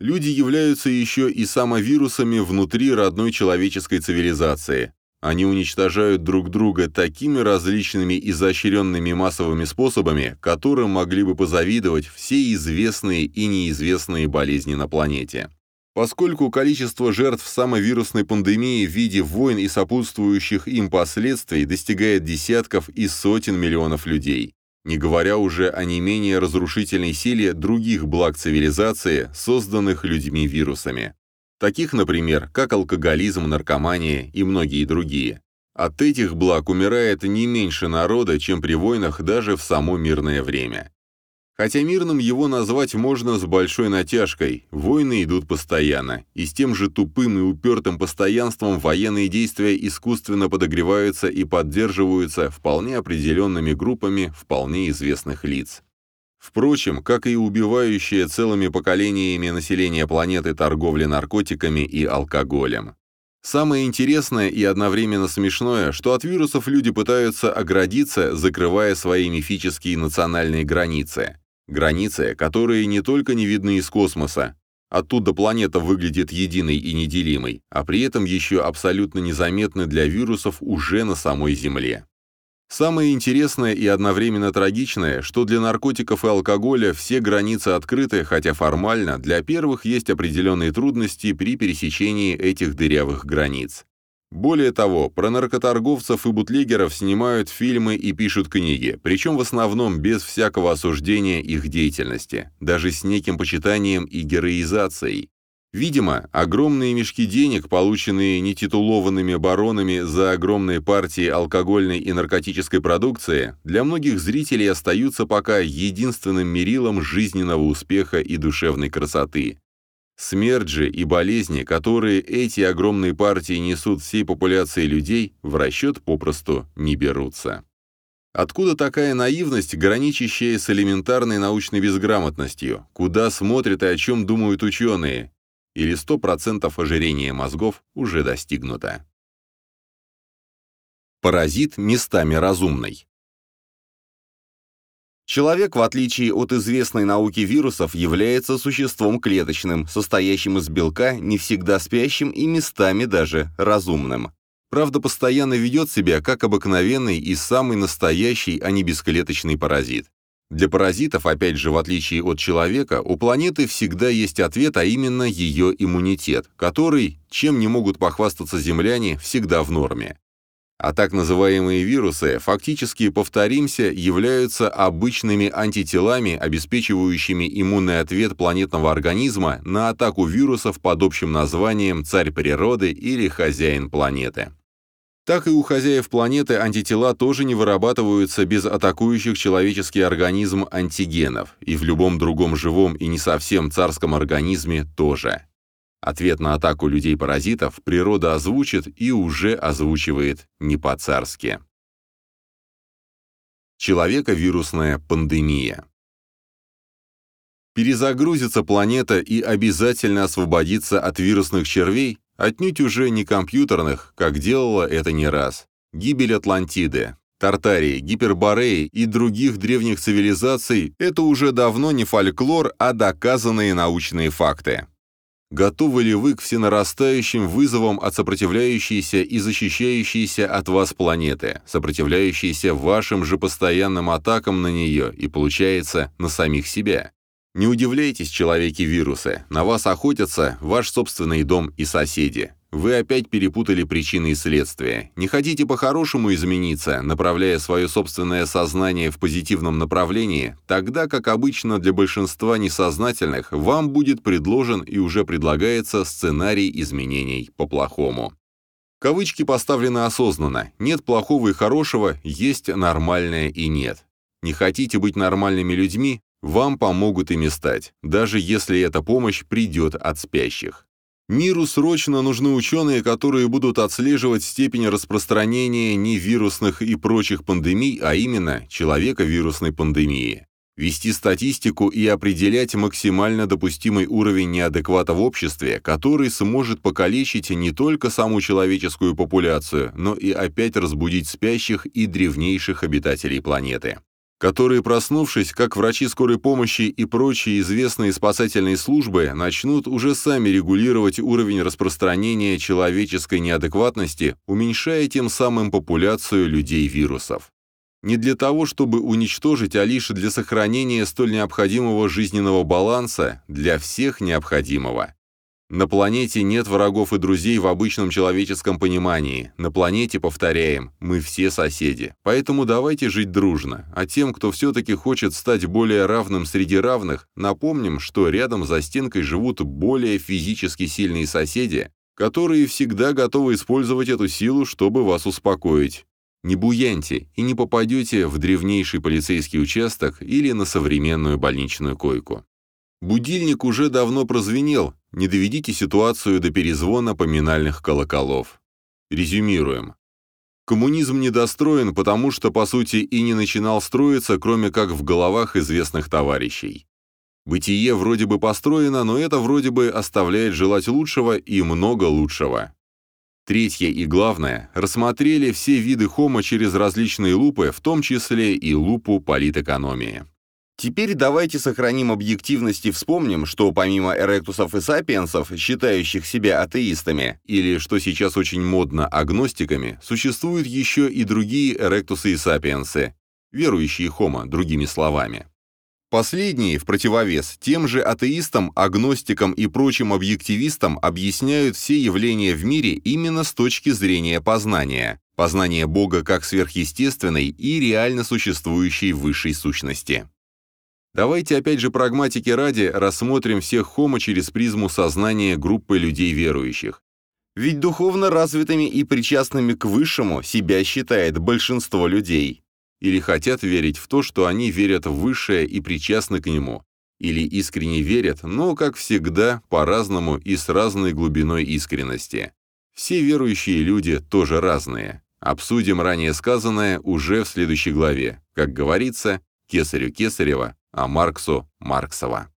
Люди являются еще и самовирусами внутри родной человеческой цивилизации. Они уничтожают друг друга такими различными изощренными массовыми способами, которым могли бы позавидовать все известные и неизвестные болезни на планете. Поскольку количество жертв самой вирусной пандемии в виде войн и сопутствующих им последствий достигает десятков и сотен миллионов людей, не говоря уже о не менее разрушительной силе других благ цивилизации, созданных людьми-вирусами таких, например, как алкоголизм, наркомания и многие другие. От этих благ умирает не меньше народа, чем при войнах даже в само мирное время. Хотя мирным его назвать можно с большой натяжкой, войны идут постоянно, и с тем же тупым и упертым постоянством военные действия искусственно подогреваются и поддерживаются вполне определенными группами вполне известных лиц. Впрочем, как и убивающая целыми поколениями населения планеты торговля наркотиками и алкоголем. Самое интересное и одновременно смешное, что от вирусов люди пытаются оградиться, закрывая свои мифические национальные границы. Границы, которые не только не видны из космоса, оттуда планета выглядит единой и неделимой, а при этом еще абсолютно незаметны для вирусов уже на самой Земле. Самое интересное и одновременно трагичное, что для наркотиков и алкоголя все границы открыты, хотя формально для первых есть определенные трудности при пересечении этих дырявых границ. Более того, про наркоторговцев и бутлегеров снимают фильмы и пишут книги, причем в основном без всякого осуждения их деятельности, даже с неким почитанием и героизацией, Видимо, огромные мешки денег, полученные нетитулованными баронами за огромные партии алкогольной и наркотической продукции, для многих зрителей остаются пока единственным мерилом жизненного успеха и душевной красоты. Смерть же и болезни, которые эти огромные партии несут всей популяции людей, в расчет попросту не берутся. Откуда такая наивность, граничащая с элементарной научной безграмотностью? Куда смотрят и о чем думают ученые? Или 100% ожирения мозгов уже достигнуто. Паразит местами разумный. Человек, в отличие от известной науки вирусов, является существом клеточным, состоящим из белка, не всегда спящим и местами даже разумным. Правда, постоянно ведет себя как обыкновенный и самый настоящий, а не бесклеточный паразит. Для паразитов, опять же, в отличие от человека, у планеты всегда есть ответ, а именно ее иммунитет, который, чем не могут похвастаться земляне, всегда в норме. А так называемые вирусы, фактически, повторимся, являются обычными антителами, обеспечивающими иммунный ответ планетного организма на атаку вирусов под общим названием «царь природы» или «хозяин планеты» так и у хозяев планеты антитела тоже не вырабатываются без атакующих человеческий организм антигенов, и в любом другом живом и не совсем царском организме тоже. Ответ на атаку людей-паразитов природа озвучит и уже озвучивает не по-царски. Человека-вирусная пандемия Перезагрузится планета и обязательно освободится от вирусных червей, Отнюдь уже не компьютерных, как делала это не раз. Гибель Атлантиды, Тартарии, Гипербореи и других древних цивилизаций – это уже давно не фольклор, а доказанные научные факты. Готовы ли вы к всенарастающим вызовам от сопротивляющейся и защищающейся от вас планеты, сопротивляющейся вашим же постоянным атакам на нее и, получается, на самих себя? Не удивляйтесь, человеки-вирусы, на вас охотятся ваш собственный дом и соседи. Вы опять перепутали причины и следствия. Не хотите по-хорошему измениться, направляя свое собственное сознание в позитивном направлении, тогда, как обычно для большинства несознательных, вам будет предложен и уже предлагается сценарий изменений по-плохому. Кавычки поставлены осознанно. Нет плохого и хорошего, есть нормальное и нет. Не хотите быть нормальными людьми? Вам помогут ими стать, даже если эта помощь придет от спящих. Миру срочно нужны ученые, которые будут отслеживать степень распространения невирусных и прочих пандемий, а именно человека-вирусной пандемии. вести статистику и определять максимально допустимый уровень неадеквата в обществе, который сможет покалечить не только саму человеческую популяцию, но и опять разбудить спящих и древнейших обитателей планеты которые, проснувшись, как врачи скорой помощи и прочие известные спасательные службы, начнут уже сами регулировать уровень распространения человеческой неадекватности, уменьшая тем самым популяцию людей-вирусов. Не для того, чтобы уничтожить, а лишь для сохранения столь необходимого жизненного баланса, для всех необходимого. На планете нет врагов и друзей в обычном человеческом понимании. На планете, повторяем, мы все соседи. Поэтому давайте жить дружно. А тем, кто все-таки хочет стать более равным среди равных, напомним, что рядом за стенкой живут более физически сильные соседи, которые всегда готовы использовать эту силу, чтобы вас успокоить. Не буяньте и не попадете в древнейший полицейский участок или на современную больничную койку. Будильник уже давно прозвенел, не доведите ситуацию до перезвона поминальных колоколов. Резюмируем. Коммунизм недостроен, потому что, по сути, и не начинал строиться, кроме как в головах известных товарищей. Бытие вроде бы построено, но это вроде бы оставляет желать лучшего и много лучшего. Третье и главное, рассмотрели все виды хома через различные лупы, в том числе и лупу политэкономии. Теперь давайте сохраним объективность и вспомним, что помимо эректусов и сапиенсов, считающих себя атеистами, или, что сейчас очень модно, агностиками, существуют еще и другие эректусы и сапиенсы, верующие хомо, другими словами. Последние, в противовес, тем же атеистам, агностикам и прочим объективистам объясняют все явления в мире именно с точки зрения познания, познания Бога как сверхъестественной и реально существующей высшей сущности. Давайте опять же прагматики ради рассмотрим всех хомо через призму сознания группы людей верующих. Ведь духовно развитыми и причастными к высшему себя считает большинство людей или хотят верить в то, что они верят в высшее и причастны к нему, или искренне верят, но, как всегда, по-разному и с разной глубиной искренности. Все верующие люди тоже разные. Обсудим ранее сказанное уже в следующей главе. Как говорится, кесарю Кесарева, а Марксу Марксова.